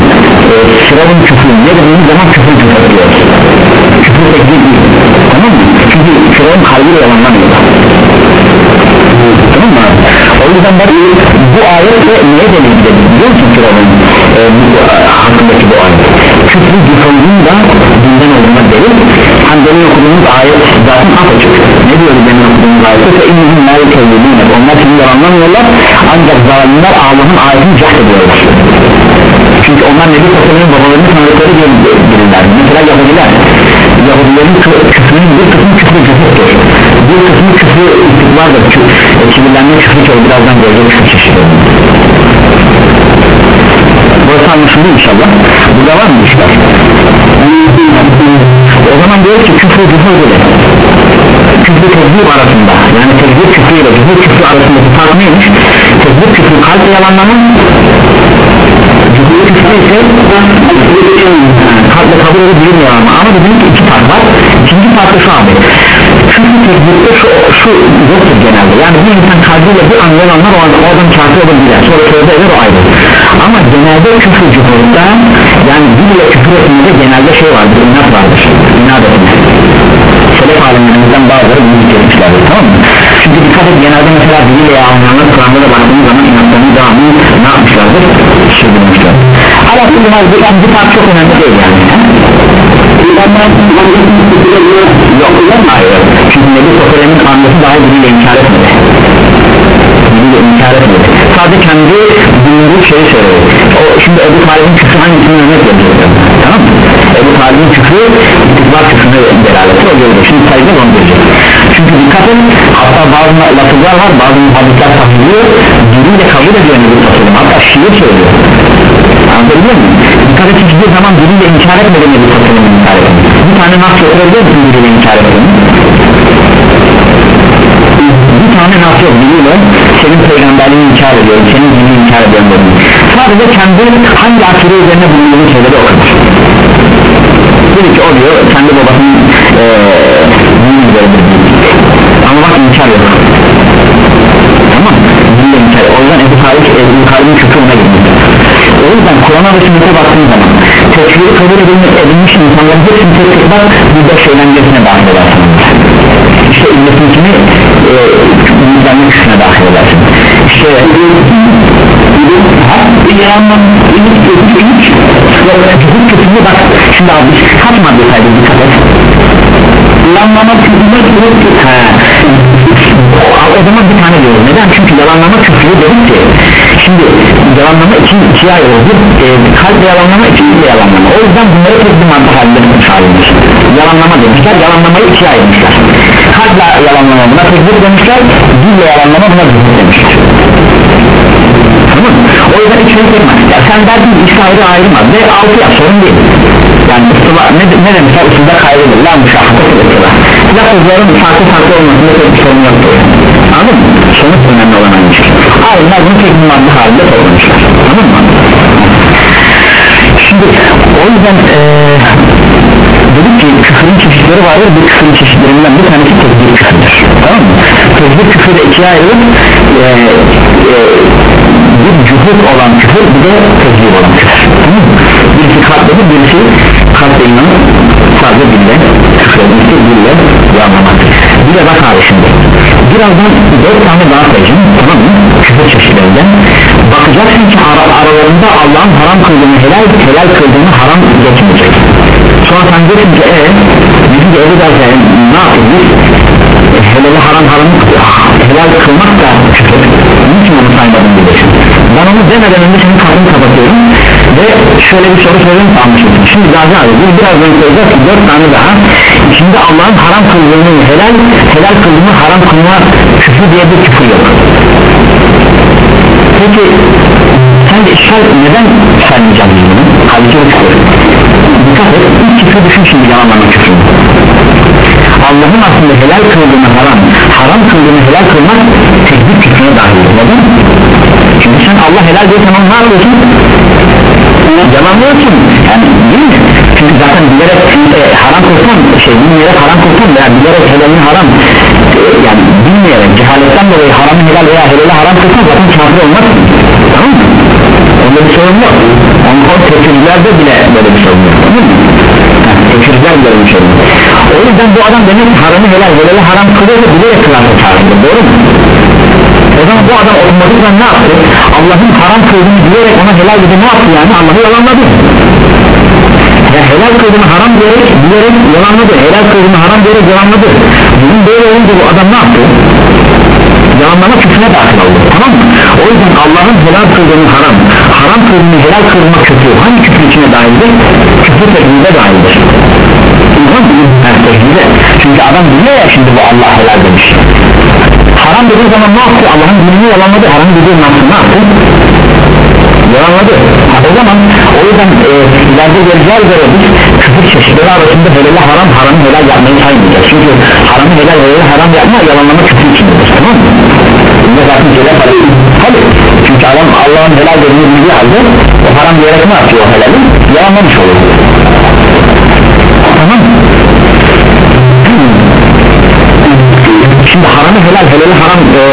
[SPEAKER 1] e, sıranın küfrü ne dediğimiz zaman küfrü küfür diyoruz küfür teknik değil. Tamam mı? çünkü sıranın kalbiyle yalanlamıyor. Tamam mı? o yüzden bak bu ayetle neye delil biliyor musun Firavun e, e, hakkındaki bu ayet? Küfrü güfrünün da dinden olduğuna delil hem demin okuduğumuz ayet zaten apaçık. Ne diyor demin okuduğumuz ayette fe innihim la yukezzibune onlar seni yalanlamıyorlar ancak zalimler Allah'ın ayetini cahd ediyorlar. Çünkü onlar Nebi Tasarı'nın babalarının tanıdıkları gelirler mesela Yahudiler. Yahudilerin küfrünün bir kısmı küfrü cüfettir bir kısmı küfrü istikbardır kibirlenme küfrü çok birazdan göreceğiz küfrü çeşidi. Burası anlaşıldı inşallah. Burada var mı işler o zaman diyor ki küfür küfür bile küfür tekzip arasında yani tekzip küfür ile küfür küfür arasındaki fark neymiş? Tekzip küfür kalple yalanlama küfür ise kalple kabul edilmiyor ama ama dedim ki iki fark var ikinci fark da şu abi küfür tekzipte şu, şu yoktur genelde yani bir insan kalbiyle bir an yalanlar oradan, oradan kafir olabilir sonra tövbe eder o ayrı ama genelde küfür küfürde yani dille küfür etmede genelde şey vardır inat vardır inat etme Selef alimlerimizden bazıları bunu getirmişlerdir tamam mı? Çünkü dikkat et genelde mesela diliyle yalanlanan Kur'an'da da baktığımız zaman inatlarını devamlı ne yapmışlardır? Sürdürmüşler bu hal bu ikinci part çok önemli değil yani Yok. Hayır. Çünkü Nebi Sokole'nin annesi daha diliyle inkar etmedi Diliyle inkar etmedi. Sadece kendi bulunduğu şeyi söyledi. O şimdi Ebu Talib'in küfrü hangisini örnek veriyor? Tamam mı? Ebu Talib'in küfrü İstikbar küfrüne delaleti o görüyor Şimdi sayıda onu görecek Çünkü dikkat et hatta bazı lafızlar var bazı muhabbetler tahliliyor Diliyle kabul ediyor Nebi Sokole'nin hatta şiir söylüyor. Anlatabiliyor muyum? Dikkat et hiçbir zaman diliyle inkar etmedi Nebi Sokole'nin inkar etmedi Bir tane nasıl götürebiliyor musun diliyle inkar etmedi? Bir tane nas yok biliyor senin peygamberliğini inkar ediyorum senin dinini inkar ediyorum dedim. sadece kendi hangi akide üzerine bulunduğunu söyledi o kadar. Dedi ki o diyor kendi babasının ee, dini üzerinde ama bak inkar yok. Tamam dinle inkar o yüzden Ebu Talib Ebu Talib'in küfürüne girmiş o yüzden Kur'an'a ve sünnete baktığın zaman tekfiri kabul edilmiş, edilmiş insanların hepsini tek tek bak bir de eğlencesine dahil edersin işte ümmetin kimi e, müzdenlik kısmına dahil edersin. İşte ümit yok kötülüğü bak şimdi abi kaç madde saydı dikkat et. Yalanlama küfürü ha. O zaman bir tane diyoruz neden? Çünkü yalanlama küfürü dedik ki şimdi yalanlama için ikiye ayrılır bir e, kalple yalanlama ikiyle yalanlama. O yüzden bunları tek bir madde halinde tutmuş halinde yalanlama demişler yalanlamayı ikiye ayırmışlar kalple yalanlama buna tekbir demişler dille yalanlama buna zıhır demişler. Tamam o yüzden içine girmez ya sen derdin ikisi ayrı ayrı madde altı yap sorun değil. Yani ıstıva, ne, ne demişler? Usulda kaydedilir la müşahhata ıstıva lafızların farklı farklı olmasında pek bir sorun yoktur. Anladın mı? sonuç önemli olan aynı şey. Ayrıca bunu tek bir madde halinde toplamışlar tamam mı? şimdi o yüzden ee, dedik ki küfürün çeşitleri vardır bu küfürün çeşitlerinden bir tanesi tezgir küfürdür tamam mı? tezgir küfür de ikiye ayrılıp e, e, bir cuhud olan küfür bir de tezgir olan küfür tamam mı? birisi kalpleri birisi kalple inanıp sadece dille etmesi dille yanlamaktır bir de bak abi şimdi birazdan dört tane daha sayacağım tamam mı? küfür çeşitlerinden bakacaksın ki ara, aralarında Allah'ın haram kıldığını helal, helal kıldığını haram geçmeyecek sonra sen diyorsun ki eee bizim de öyle derken ne yapıyoruz? E, helalı haram haram helal kılmak da küfür niçin onu saymadın diyeceksin ben onu demeden önce senin kapını kapatıyorum ve şöyle bir soru sorayım anlaşılsın şimdi. Gazi abi biz birazdan söyleyeceğiz ki dört tane daha içinde Allah'ın haram kıldığını helal helal kıldığını haram kılma küfür diye bir küfür yok. Peki sen de işgal neden saymayacağız biz bunu? Halbuki o küfür dikkat et ilk küfür düşün şimdi yalanlama küfür Allah'ın aslında helal kıldığını haram haram kıldığını helal kılmak tekbir küfrüne dahil neden? çünkü sen Allah helal diyorsan onu ne yapıyorsun? yalanlıyorsun yani değil mi? çünkü zaten bilerek e, haram kılsan şey bilmeyerek haram kılsan veya bilerek helalini haram e, yani bilmeyerek cehaletten dolayı haramı helal veya helali haram kılsan zaten kafir olmaz tamam mı? Onda bir sorun yok onun tekfircilerde bile böyle bir sorun yok tamam mı? tekfirciler bile bir sorun yok o yüzden bu adam demek haramı helal helali haram kılıyorsa bilerek kılarsa kafirdir doğru mu? o zaman bu adam otomatikman ne yaptı? Allah'ın haram kıldığını diyerek ona helal dedi ne yaptı yani? Allah'ı yalanladı ya helal kıldığını haram diyerek, diyerek yalanladı helal kıldığını haram diyerek yalanladı bunun böyle olunca bu adam ne yaptı? Yalanlama küfrüne dahil oldu tamam mı? o yüzden Allah'ın helal kıldığını haram haram kıldığını helal kılma küfrü hangi küfür içine dahildir? küfür tekniğine dahildir Tamam mı? tekniğine çünkü adam biliyor ya şimdi bu Allah helal demiş haram dediği zaman ne yaptı? Allah'ın dinini yalanladı haram dediği nasıl ne yaptı? Yalanladı ha, o zaman o yüzden e, ileride geleceği üzere biz küfür çeşitleri arasında helal haram haramı helal yapmayı saymayacağız. Çünkü haramı helal helal haram yapma yalanlama küfür içindedir tamam mı? Bunda zaten helal haram. Tabi çünkü adam Allah'ın helal dediğini bildiği halde o haram diyerek ne yapıyor o helali? Yalanlamış olur. Tamam mı? şimdi haramı helal helali haram e,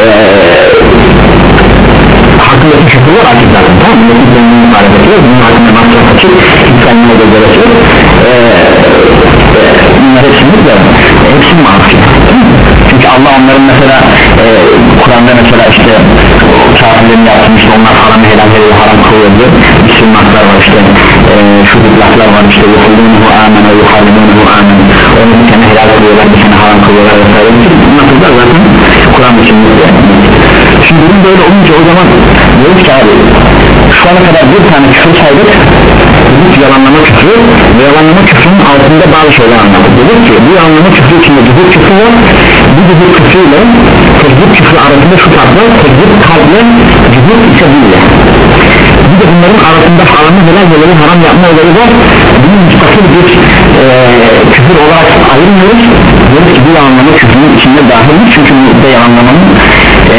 [SPEAKER 1] e, şüphü var açık zaten tamam mı? Bunun muhalefeti yok bunun hakkında masraf açık kendine de gerek yok bunlar hepsini de hepsi maruf çünkü Allah onların mesela e, Kur'an'da mesela işte kafirlerin yapmış onlar haram helal helal haram kılıyordu bir sürü naslar var işte e, şu hıplaklar var işte yuhullunuhu amen ve yuhallimunuhu amen onu bir tane helal kılıyorlar bir tane haram kılıyorlar vesaire. Bütün nasıllar zaten Kur'an için şimdi diyoruz ki şu ana kadar bir tane küfür saydık. Dedik yalanlama küfrü ve yalanlama küfrünün altında bazı şeyler anladık. Dedik ki bu yalanlama küfrü içinde cüzük küfrü var. Bu cüzük küfrüyle tekzip küfrü arasında şu var tekzip kalple cüzük ise değil bir de bunların arasında haramı helal helali haram yapma olayı var. Bunun müstakil bir e, küfür olarak ayırmıyoruz diyoruz ki bu yalanlama küfrünün içinde dahildir çünkü bu yalanlamanın e,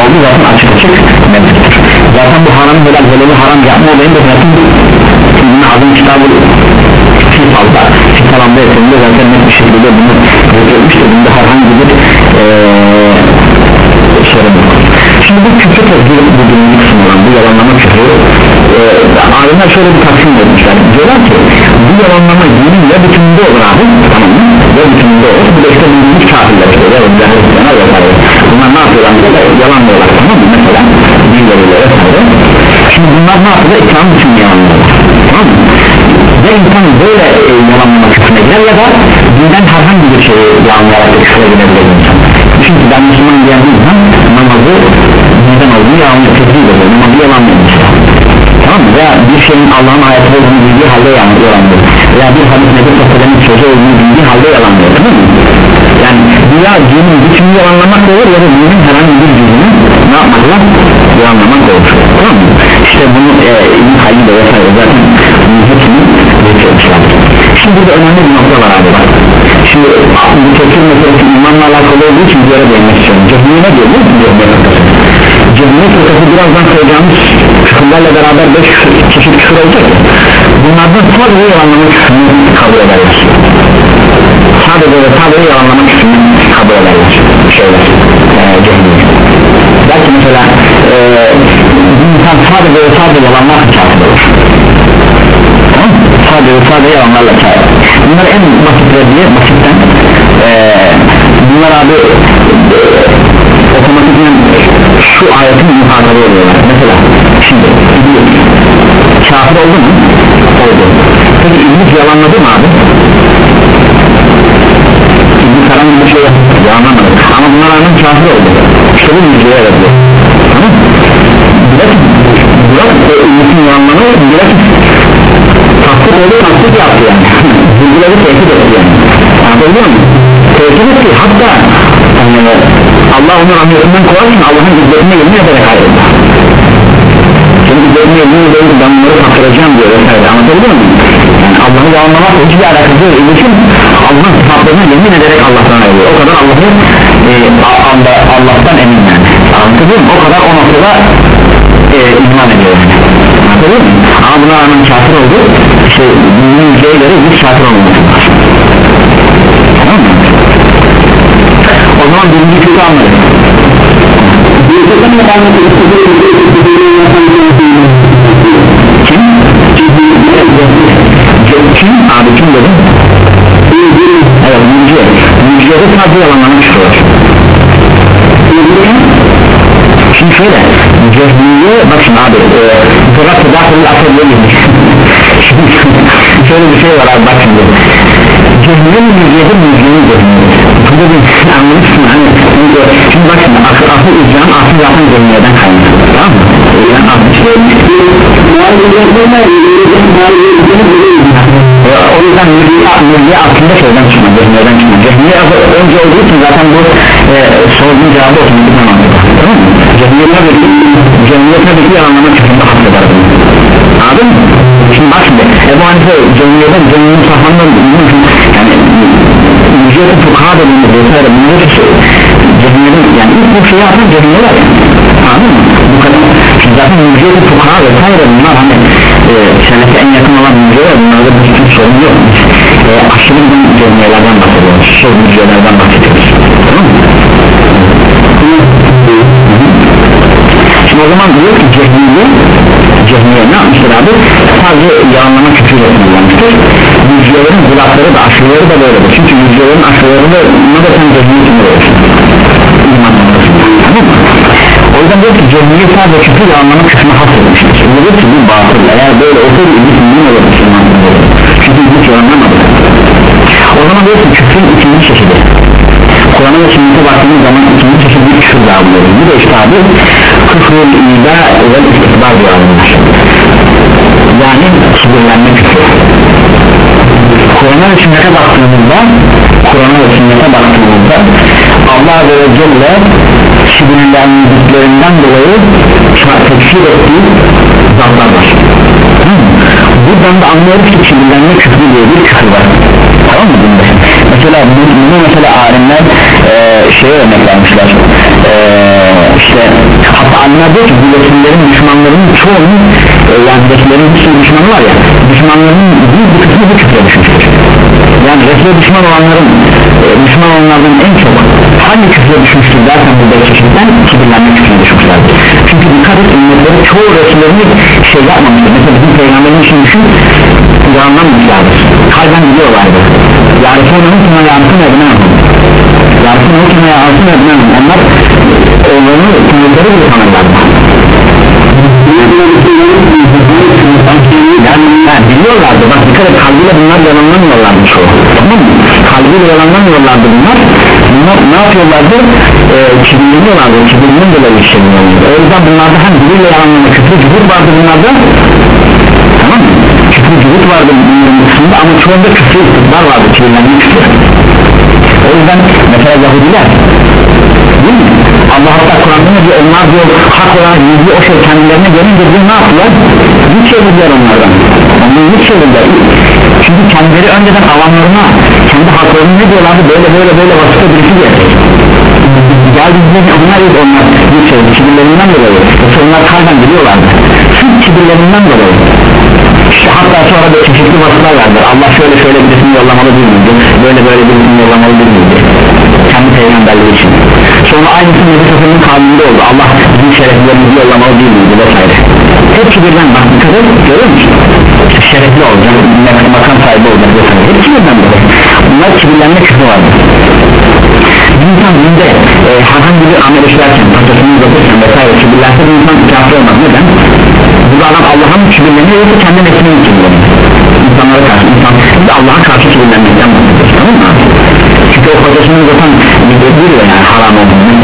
[SPEAKER 1] olduğu zaten açık açık mevcuttur zaten bu haram helal helali haram yapma olayını da zaten İbn Azim kitabı Fital'da Fital'da eserinde zaten net bir şekilde bunu göstermiştir bunda herhangi bir e, sorun yok. Şimdi bu küfür tezgiri bu birinci kısım bu yalanlama küfür e, alimler şöyle bir taksim etmişler. Diyorlar ki bu yalanlama dinin ya bütününde olur abi tamam mı? Ya bütününde olur. Bu da işte bildiğimiz kafirler işte. Ya Hristiyanlar vesaire bunlar ne yapıyorlar yalanlıyorlar tamam mı? Mesela dinleriyle vesaire. Şimdi bunlar ne yapıyor? İslam için yalanlıyorlar tamam mı? Ve insan böyle e, yalanlama küfrüne girer ya da dinden herhangi bir şeyi yalanlayarak da küfre girebilir insan. Çünkü ben Müslüman bir insan namazı dinden olduğunu yalanlıyor tekbir ediyor namazı yalanlıyor mesela tamam mı? Veya bir şeyin Allah'ın ayeti olduğunu bildiği halde yalanlıyor. Veya bir hadis nebi sohbetinin sözü olduğunu bildiği halde yalanlıyor tamam mı yani dünya dinin bütünü yalanlamak olur ya da dinin herhangi bir cüzünü ne yapmakla yalanlamak olur. Tamam mı? İşte bunu e, İbn Hayyim de vesaire zaten bunun hepsini geçirmişler şimdi burada önemli bir nokta var abi bak. Şimdi bu tekir meselesi imanla alakalı olduğu için bir yere değinmek istiyorum. Cehmiye ne diyor biliyor musun cehmiye fırkası birazdan sayacağımız küfürlerle beraber 5 çeşit küfür olacak bunlardan sadece yalanlama küfürünü kabul ederler sadece ve sadece yalanlama küfürünü kabul ederler. Şeyler e, cehmiye belki mesela e, insan sadece ve sadece yalanlarla kafir olur. Tamam sadece ve sadece yalanlarla kafir bunlar en basitleri diye basitten e, bunlar abi e, otomatikman şu ayetin muhatabı oluyorlar. Mesela şimdi iblis kafir oldu mu? oldu. Peki iblis yalanladı mı abi? Herhangi bir şey yalanlamadı ama buna rağmen kafir oldu. İşte bu müjdeye verdi tamam bırak o iblisin yalanlamayı bilakis tasdik oldu tasdik yaptı yani. Bilgileri tehdit etti yani. Anlatabiliyor muyum? tehdit etti. Hatta e, Allah onu rahmetinden kovarsın Allah'ın izzetine yemin ederek ayrıldı. Senin izzetine yemin ederek ben bunları kaptıracağım diyor vesaire. Anlatabiliyor muyum? yani Allah'ı yalanlamak hiçbir alakası yok. İçin Allah'ın sıfatlarına yemin ederek Allah'tan ayrılıyor o kadar Allah'ı e, Allah, Allah'tan emin yani muyum? o kadar o noktada e, iman ediyor muyum? ama buna rağmen kafir oldu bunun yüzeyleri biz kafir olmaması tamam mı? o zaman birinci kötü anlarız kim? kim? abi kim dedim? Evet müjde müjdede sadece yalanlamak istiyor şimdi şöyle cehmiye bak şimdi abi Fırat Tedahül Akademi'ye girmiş şimdi şöyle bir şey var abi bak şimdi cehmiyenin müjdede müjdenin cehmiye burada bir anlamışsın hani şimdi bak şimdi akıl akıl icran akıl zaten cehmiyeden kaynaklı tamam mı? yani akıl o yüzden müjde aslında şeyden çıkma cehmiyeden çıkma cehmiye önce olduğu için zaten bu e, sorunun cevabı otomatikman alıyor tamam mı? cehmiye tabii ki cehmiye tabii ki yalanlama küfründe hafifler anladın mı? şimdi bak şimdi Ebu Hanife cehmiyede cehmiyenin sahmandan yani mücadele fukaha dediğimiz vesaire bunları hepsi cehmiyenin yani ilk bu şeyi atan cehmiyeler yani anladın mı? bu kadar şimdi zaten mücadele fukaha vesaire bunlar hani e, en yakın olan mücadele bunlarda bir hiçbir sorun yok. E, aşırı bir cehmiyelerden bahsediyoruz. Şey mücadelelerden bahsediyoruz? Şimdi o zaman diyor ki cehmiye Cehmiye ne yapmıştır abi? Sadece yalanlama küfürle kullanmıştır. Yüzyelerin zılatları da aşırıları da böyledir. Çünkü yüzyelerin aşırıları da ne de sen cehmiye için oluyorsun İman Tamam mı? O yüzden diyor ki cehmiye sadece küfür yalanlama küfürüne hasredilmiştir Diyor ki bu batıl. Eğer böyle olsaydı iblis mümin olur Müslüman olur Çünkü iblis yalanlamadı O zaman diyor ki küfrün ikinci çeşidi. Kur'an'a ve sünnete baktığımız zaman ikinci çeşit bir küfür daha buluyoruz bu da işte abi küfrün ida ve istikbar diyor yani kibirlenme küfür Kur'an'a ve sünnete baktığımızda Kur'an'a ve sünnete baktığımızda Allah Azze ve Celle kibirlendiklerinden dolayı tekfir ettiği zatlar var buradan da anlıyoruz ki kibirlenme küfrü diye bir küfür var. Tamam mı bunda? Mesela bunu mesela alimler e, şeye örnek vermişler. E, işte hatta diyor ki bu resimlerin düşmanlarının çoğunun e, yani bir sürü düşmanı var ya düşmanlarının bir bir kısmı bu küfre düşmüştür yani resme düşman olanların e, düşman olanlardan en çok hangi küfre düşmüştür dersen bu beş çeşitten kibirlenme küfrüne düşmüşlerdir. Çünkü dikkat et ümmetleri çoğu resimlerini şey yapmamıştır. Mesela bizim peygamberin için düşün yalanlanmışlardır kalben biliyorlardı. Yarısının kime yarısın ebnahum yarısının kime yarısın ebnahum onlar onların kıymetleri bile tanırlardı biliyorlardı. Bak dikkat et kalbiyle bunlar yalanlamıyorlardı çoğu tamam mı? kalbiyle yalanlamıyorlardı bunlar. Bunlar ne yapıyorlardı? Ee, kibirleniyorlardı. Kibirliğin dolayı işleniyorlardı. O yüzden bunlarda hem diliyle yalanlama küfür cühut vardı bunlarda. Tamam mı? küfür cühut vardı bunların kısmında ama çoğunda küfür istikbar vardı kibirlenme küfür. O yüzden mesela Yahudiler değil mi? Allah hatta Kur'an'da ne diyor? Onlar diyor hak olarak yüzü o şey kendilerine gelince diyor ne yaptılar? Yüz çevirdiler onlardan. Onları yüz çevirdiler. Çünkü kendileri önceden alanlarına kendi haklarını ne diyorlardı? Böyle böyle böyle vasıfta birisi gelecek geldiğinde onlar yok onlar. Yüz çevirdi. Kibirlerinden dolayı. Yoksa onlar kalben biliyorlardı. Sırf kibirlerinden dolayı. İşte hatta sonra da çeşitli vasıflar verdiler. Allah şöyle şöyle birisini yollamalı değil miydi? Böyle böyle birisini yollamalı değil miydi kendi peygamberleri için. Sonra aynısı Sefir'in kavminde oldu. Allah bizim şereflerimizi yollamalı değil miydi vesaire. Hepsi birden bak dikkat görüyor musun şerefli olacak makam sahibi olacak vesaire. Hepsi birden böyle bunlar kibirlenme küfür vardı. Bir insan dinde e, herhangi bir amel işlerken patatesini uzatırken vesaire kibirlense bir insan kafir olmaz. Neden? bu adam Allah'ın kibirleniyor yoksa kendi nefsinin kibirleniyor? İnsanlara karşı insan Allah'a karşı kibirlenmekten bahsediyoruz tamam mı? Çünkü o patatesini uzatan bir ya yani haram olduğunu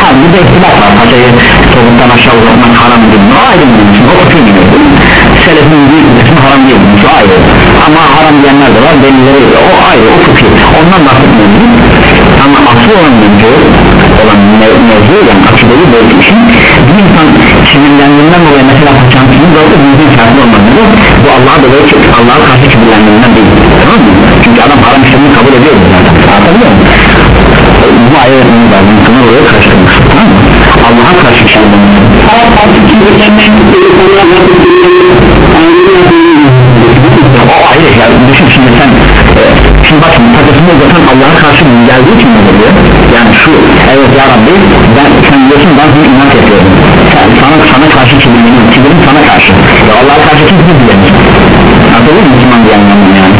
[SPEAKER 1] ha bir de ihtilaf var. Paçayı topuktan aşağı uzatmak haram değil. Mi? o ayrı bir için o küfür selefin bir kısmı haram değil. Mi? o ayrı. Ama haram diyenler de var. Delilleri o ayrı. O fıkhi. Ondan bahsetmiyorum ama asıl olan mevzu olan mev mevzu yani akideyi böyle için bir insan kibirlendiğinden dolayı mesela da oldu bir insan kafir olmaz bu Allah'a dolayı Allah'a karşı kibirlendiğinden değil tamam mı? çünkü adam haram işlerini kabul ediyor zaten anlatabiliyor muyum? bu lazım bunu oraya karıştırmış tamam mı? Allah'a karşı kibirlendiğinden o ayrı ya düşün şimdi sen e, şimdi bak şimdi patatesini uzatan Allah'a karşı geldiği için ne oluyor? Yani şu evet ya Rabbi ben sen diyorsun ben sana inat yapıyorum yani sana, sana karşı kibirleniyorum kibirim sana karşı. Ya Allah'a karşı kim kibirlenir anladın mı Müslüman diyen anlamı yani?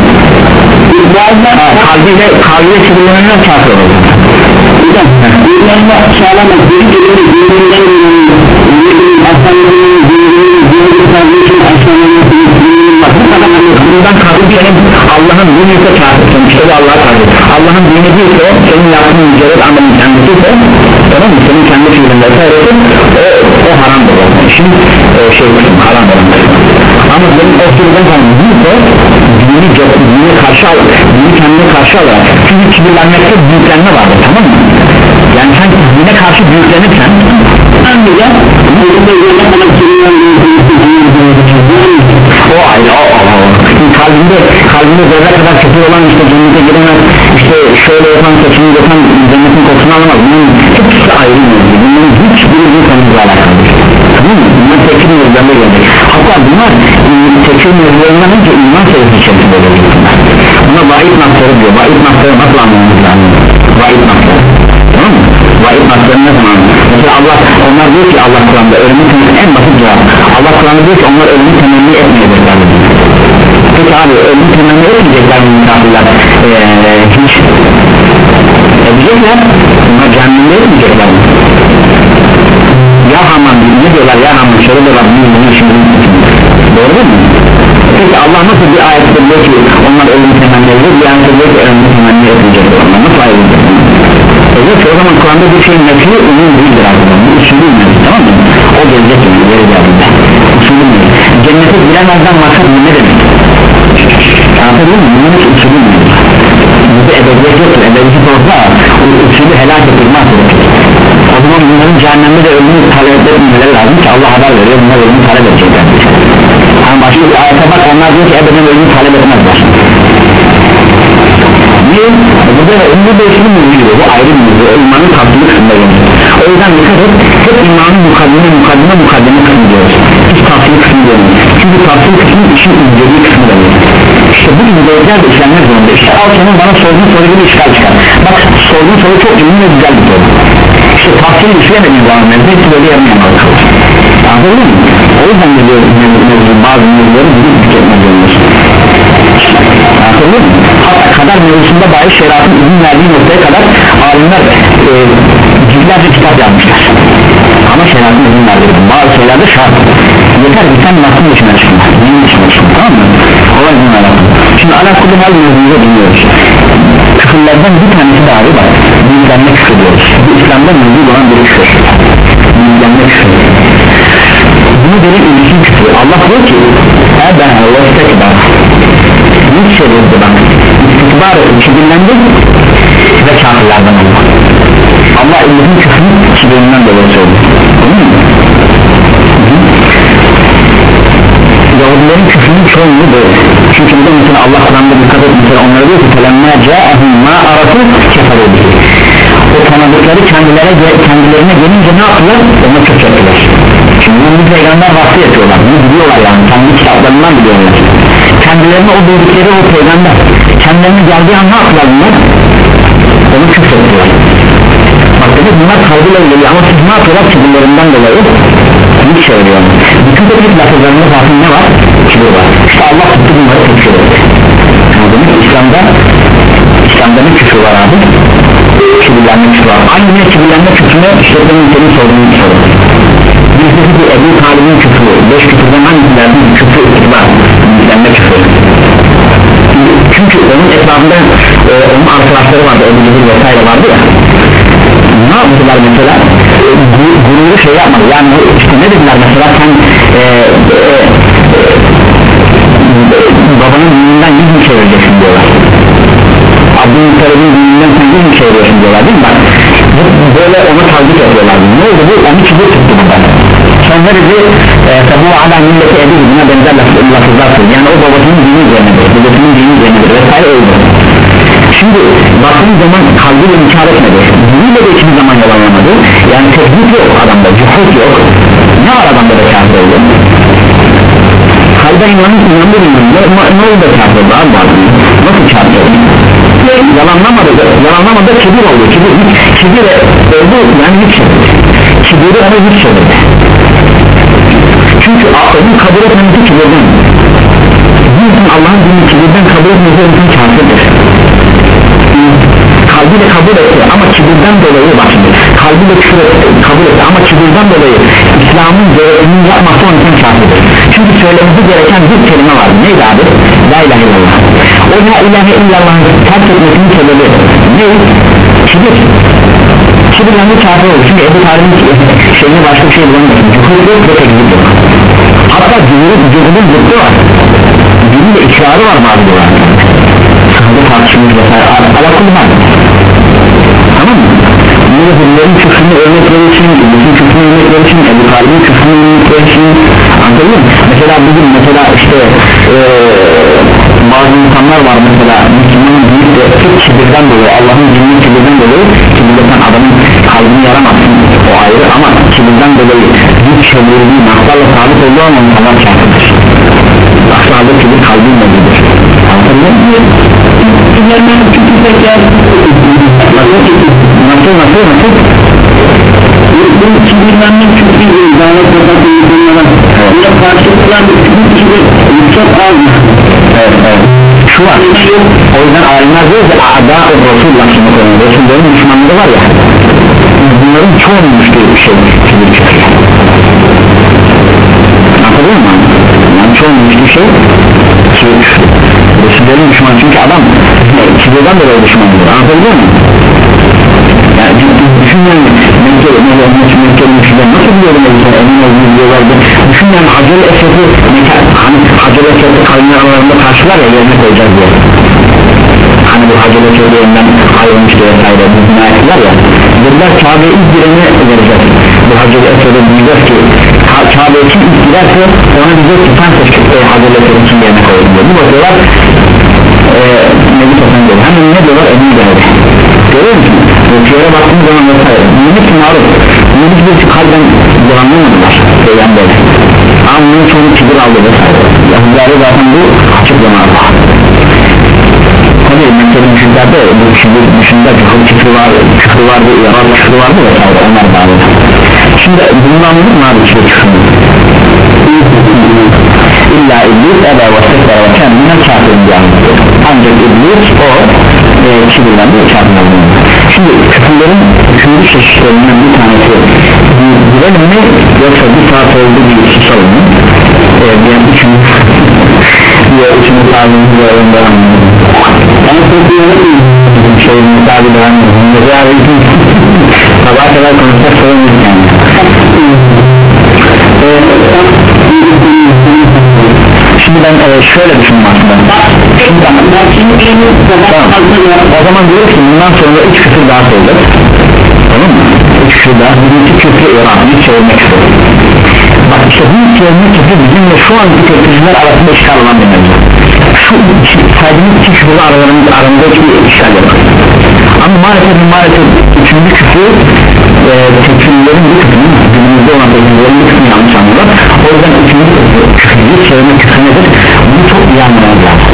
[SPEAKER 1] Ha, kalbiyle kalbiyle kibirlenenler kafir olur
[SPEAKER 2] Dünyanın sağlamak bir kelime birbirinden aslanların birbirinin kardeşin aslanların
[SPEAKER 1] bundan kabul senin Allah'ın dini ise kafirsin işte bu Allah'a karşı Allah'ın dini değilse senin yaptığın mücerret amelin kendisi ise tamam mı senin kendi fiilin vesairesi o, haram olan işin e, şey haram olan ama benim o süreden sonra büyükse dini, dini karşı al, dini kendine karşı alarak çünkü kibirlenmekte büyüklenme vardır tamam mı? yani sen dine karşı büyüklenirsen
[SPEAKER 2] ben
[SPEAKER 1] bile o ayrı o, o, o. kalbinde kalbinde zerre kadar kötü olan işte cennete giremez işte şöyle yapan saçını yapan cennetin kokusunu alamaz. Bunun hepsi ayrı mevzu. Bunların hiçbiri bir konuyla alakalı tamam mı? bunlar tekir mevzularına hatta bunlar tekir mevzularından önce iman sayısı içerisinde gelecek buna vaid nasları diyor. Vaid nasları nasıl anlamamız lazım? Vaid nasları tamam mı? vaid nasları ne zaman? Mesela Allah onlar diyor ki Allah Kur'an'da ölümü temenni en basit cevap. Allah Kur'an'da diyor ki onlar ölümü temenni etmeyecekler peki abi ölümü temenni etmeyecekler mi misafirler? Ee, hiç. Edecekler bunlar cehennemde etmeyecekler mi ya Haman ne diyorlar? Ya Haman şöyle diyorlar bunu bunu şimdi doğru değil mi peki Allah nasıl bir ayette diyor ki onlar ölümü temenni edecek bir ayette diyor ki ölümü temenni etmeyecekler onlar nasıl ayrılacak Evet o zaman Kur'an'da bir şeyin nefi umum değildir aslında. Bu usulü nefi tamam mı? O gelecek yani yeri geldiğinde. Usulü nefi cennete giremezden maksat ne demek anladın mı bunun için usulü nefi bize ebediyet yoktur. Ebediyet olsa o usulü helak edilmez. O zaman bunların cehennemde de ölümü talep etmeleri lazım ki Allah haber veriyor. Bunlar ölümü talep edecekler ama başka bir ayete bak onlar diyor ki ebeden ölümü talep etmezler. Niye? Burada ünlü ismi mülküyor bu ayrı bir mülkü imanın tatlı kısmında gelir o yüzden dikkat et hep imanın mukaddime mukaddime mukaddime kısmı diyoruz tatlı kısmı diyoruz çünkü tatlı kısmı için incelediği kısmı da gelir işte bu incelikler de işlenmek zorunda. İşte al senin bana sorduğun soru gibi işgal çıkar. Bak sorduğun soru çok ünlü ve güzel bir soru. İşte tahsil işlemediğin zaman hepsi böyle yarmayan kalır anladın mı? o yüzden mevzu bazı mevzuları bir tüketmek zorundasın hatta kadar mevzusunda dahi şeriatın izin verdiği noktaya kadar alimler e, ciltlerce kitap yazmışlar. Ama şeriatın izin verdiği bazı şeylerde şart. Yeter ki sen nasıl dışına çıkma dinin dışına çıkma tamam mı? olay izin alakalı şimdi alakalı hal mevzuyu dinliyoruz. Küfürlerden bir tanesi dahi var büyüklenme küfür diyoruz bu İslam'da mevzu olan bir küfür. Büyüklenme küfür bunu delil ilkin küfür Allah diyor ki Eben ve istekbar büyük şey çevirdi bak. İstikbar kibirlendi ve kafirlerden oldu Allah ilmin küfrü kibirinden dolayı söyledi. Yahudilerin küfrünün çoğunluğu böyle çünkü bir de mesela Allah Kur'an'da dikkat et mesela onlara diyor ki felemmâ câehum mâ aratû kefer o tanıdıkları kendilerine, kendilerine gelince ne yaptılar? Ona çöp yaptılar şimdi bunu peygamber vasfı yapıyorlar. Bunu biliyorlar yani. Kendi kitaplarından biliyorlar. Kendilerine o dedikleri o peygamber kendilerine geldiği an ne yaptılar bunlar? onu küfrettiler bak dedi bunlar kalbıyla ilgili. Ama siz ne yapıyorlar? Kibirlerinden dolayı bir söylüyor bütün teknik lafızlarında zaten ne var? kibir var. İşte Allah tuttu bunları tekfir etti yani İslam'da İslam'da ne küfür var abi? kibirlenme küfür var. Aynı kibirlenme küfrüne işte senin senin sorduğun soru Birisi bu Ebu Talib'in küfrü. Beş küfürden hangisilerden küfrü var Kibirlenme küfrü. Çünkü onun etrafında e, Onun arkadaşları vardı Ebu Cebir vesaire vardı ya. Ne yaptılar mesela? E, gu- gururu şey yapmadı. Yani işte ne dediler mesela? Sen e, e, babanın dininden yüz mü çevireceksin diyorlar. Abdülmuttalib'in dininden sen yüz mü çeviriyorsun diyorlar değil mi? Bak böyle onu takip ediyorlar ne oldu? Bu onu çizgi tuttu burada sonra dedi e, tabu ala milleti ebi buna benzer laf- lafızlar söyledi yani o babasının dini üzerinedir babasının dini üzerinedir vesaire öyle. Şimdi baktığın zaman kalbiyle inkar etmedi. Diniyle de hiçbir zaman yalanlamadı. Yani teknik yok adamda cuhut yok. Ne var adamda da kafir oldu? Kalbe inanın inandı inandı ne oldu da kafir oldu abi bazı? Nasıl kafir oldu? Yalanlamadı yalanlamadı kibir oldu. Kibir, kibir oldu yani hiç kibiri onu hiç çevirdi çünkü onun kabul etmemesi kibirden bir insan Allah'ın dinini kibirden kabul etmesi insan kafirdir. Kalbiyle kabul etti ama kibirden dolayı bak şimdi kalbiyle küfür etti, kabul etti ama kibirden dolayı İslam'ın gereğini yapmakta o insan kafirdir. Çünkü söylemesi gereken bir kelime var. Neydi abi? La ilahe illallah. O la ilahe illallah'ı terk etmesinin sebebi ne? kibir. Kibirlendi kafir olur. Çünkü Ebu Talib'in şeyini başka bir şey bulamıyorsun cuhur yok ve tekzip yok hatta cümle cümle zıttı var cümle ikrarı var bazı duvar sahabe tartışmış vesaire ala kullan tamam mı? Yine bunların küfrünü örnekleri için, bütün küfrünü örnekleri için, Ebu Talib'in küfrünü örnekleri için anladın mı? Mesela bugün mesela işte ee, bazı insanlar var mesela Müslümanın büyük de tek kibirden dolayı Allah'ın dininin kibirden dolayı halinde adamın kalbini yaramazsın o ayrı ama kibirden dolayı bir çevirdiği naklarla sabit olduğu an onun kadar kâfıdır naklarda kibir kalbin nedir anladın mı? nasıl nasıl nasıl?
[SPEAKER 2] bu kibirlenmek çünkü izanet yapan insanlara buna karşılıklar bir kibir çok azdır
[SPEAKER 1] evet evet şu var o yüzden alimler diyor ki ada Resul lafını koyuyor Resullerin düşmanları var ya bunların çoğunun düştüğü bir şey kibir küfür anladın mı? yani çoğunun düştüğü şey küfür Resullerin düşmanı çünkü adam e, kibirden dolayı düşman olur anladın mı? yani düşünmeyin Mekke ne olmuş Mekke müşriler nasıl biliyorum o yüzden emin olduğunu biliyorlardı düşünmeyin Hacer Esef'i hani Hacer Esef'i kavimler aralarında karşılar ya yerine koyacağız diye. Hani bu Hacer Esef'i yerinden ayrılmıştı vesaire bu bina ettiler ya dediler Kabe'ye ilk gireni vereceğiz. Bu Hacer Esef'e diyeceğiz ki Ka- Kabe'ye kim ilk girerse ona diyecek ki sen seç e, Hacer Esef'i kim yerine koyalım diye. Bir bakıyorlar e, Nebi Sosan diyor hemen ne diyorlar? Emin geldi görüyor musun? Ölçülere baktığın zaman vesaire Müzik maruf Müzik bir kalben yalanlamadılar Peygamber'e Bunun çoğunu kibir aldı vesaire Yahudileri zaten bu açıklama Allah Tabi Mekke'de müşriklerde bu kibir dışında küfür küfür var Küfür vardı, yarar küfür vardı vesaire Onlar bağlı Şimdi bundan anladık mı abi kibir küfürünü? İlla iblis ebe ve sekere ve kendine kafirin diye anlatıyor Ancak iblis o e, kibirlendi ve kafirin Şimdi küfürlerin üçüncü çeşitlerinden bir tanesi Girelim mi yoksa bir saat oldu bir susalım mı? E, diyen üçüncü Diye sağlığımız ve önde Ben korkuyorum Şey mutabı da anladım Yani Sabah kadar konuşacak sorun yani. Şimdi ben e, şöyle düşündüm aslında. Şimdi tamam. O zaman diyoruz ki bundan sonra üç küfür daha Tamam daha Birinci küfür İran Bir çevirme küfür Bak işte bu çevirme küfür bizimle şu anki teknolojiler arasında işgal olan bir mevzu. Şu saydığımız iki küfürü aralarında aramızda hiçbir işgal yok. Ama maalesef maalesef üçüncü küfür e, tekfirlerin bir kısmı günümüzde olan tekfirlerin bir kısmı yanlış anlıyorlar o yüzden üçüncü küfürü çevirme küfür nedir? Bunu çok iyi anlamamız lazım.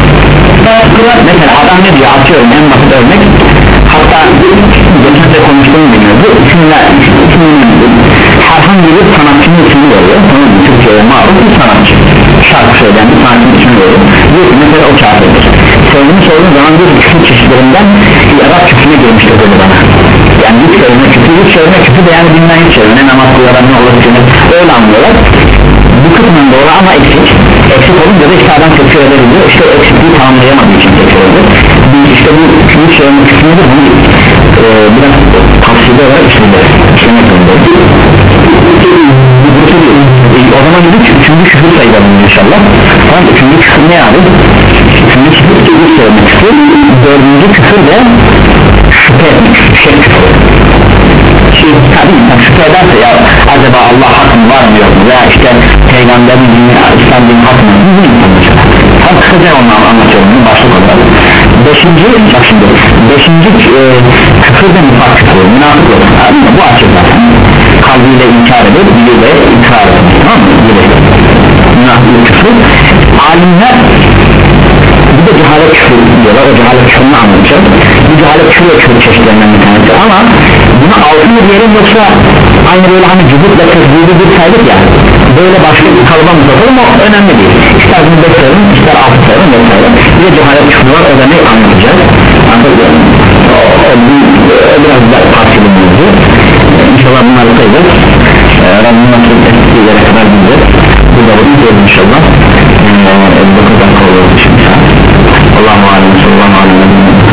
[SPEAKER 1] Mesela adam ne diyor? Atıyorum en basit örnek. Hatta konuştuğum gibi bu isimler isimler herhangi bir sanatçının ismini veriyor. Tamam mı? Türkiye'de maruf bir sanatçı. Şarkı söyleyen bir sanatçının ismini veriyor. Diyor mesela o kafirdir. Sevgimi sorduğum zaman diyor ki küfür çeşitlerinden Arap küfürüne girmiştir dedi bana. Yani hiç söyleme küfür hiç söyleme küfür de yani hiç söyleme namaz kılaran ne olur öyle anlıyorlar bu kısmen doğru ama eksik. Eksik olunca da işte adam tekfir edebiliyor işte eksikliği tamamlayamadığı için tekfir ediyor Bir- işte bu küfür söyleme küfürünü de bunu e, biraz tavsiye olarak işledi işlemek zorundayız o zaman dedik üçüncü küfür sayılalım inşallah. Tamam üçüncü küfür ne abi? Üçüncü küfür küfür söyleme küfür dördüncü küfür de şüphe etmek küfür şey, tabi insan şüphe ederse ya acaba Allah hak mı var mı yok mu? Veya işte peygamberin dini İslam dini hak mı bu insan mesela tam kısaca onu anlatıyorum. Bunu başlık olarak beşinci bak şimdi beşinci e, küfür de nifak küfür münafık olur Anladın mı? bu açık zaten. Kalbiyle inkar edip diliyle ikrar etmek tamam mı? Dili. münafık küfür. Alimler de cehalet küfür diyorlar. O cehalet küfürünü anlatacağım bu cehalet küfür ve küfür çeşitlerinden bir tanesi. Ama buna altı mı diyelim yoksa aynı böyle hani cübütle tezgidi bir saydık ya böyle başka bir kalıba mı sokalım o önemli değil. İster bunu beş sayalım ister altı sayalım vesaire bir de cehalet küfür var o da ne anlatacağız anlatacağız o, o, o biraz da parçalı mevzu. İnşallah bunları sayacağız ee, Rabbim nasıl ettiği yere kadar gideceğiz burada bakacağız inşallah. Ee, 9 dakika oluyor şimdi Allah'ım aleyhi sallallahu aleyhi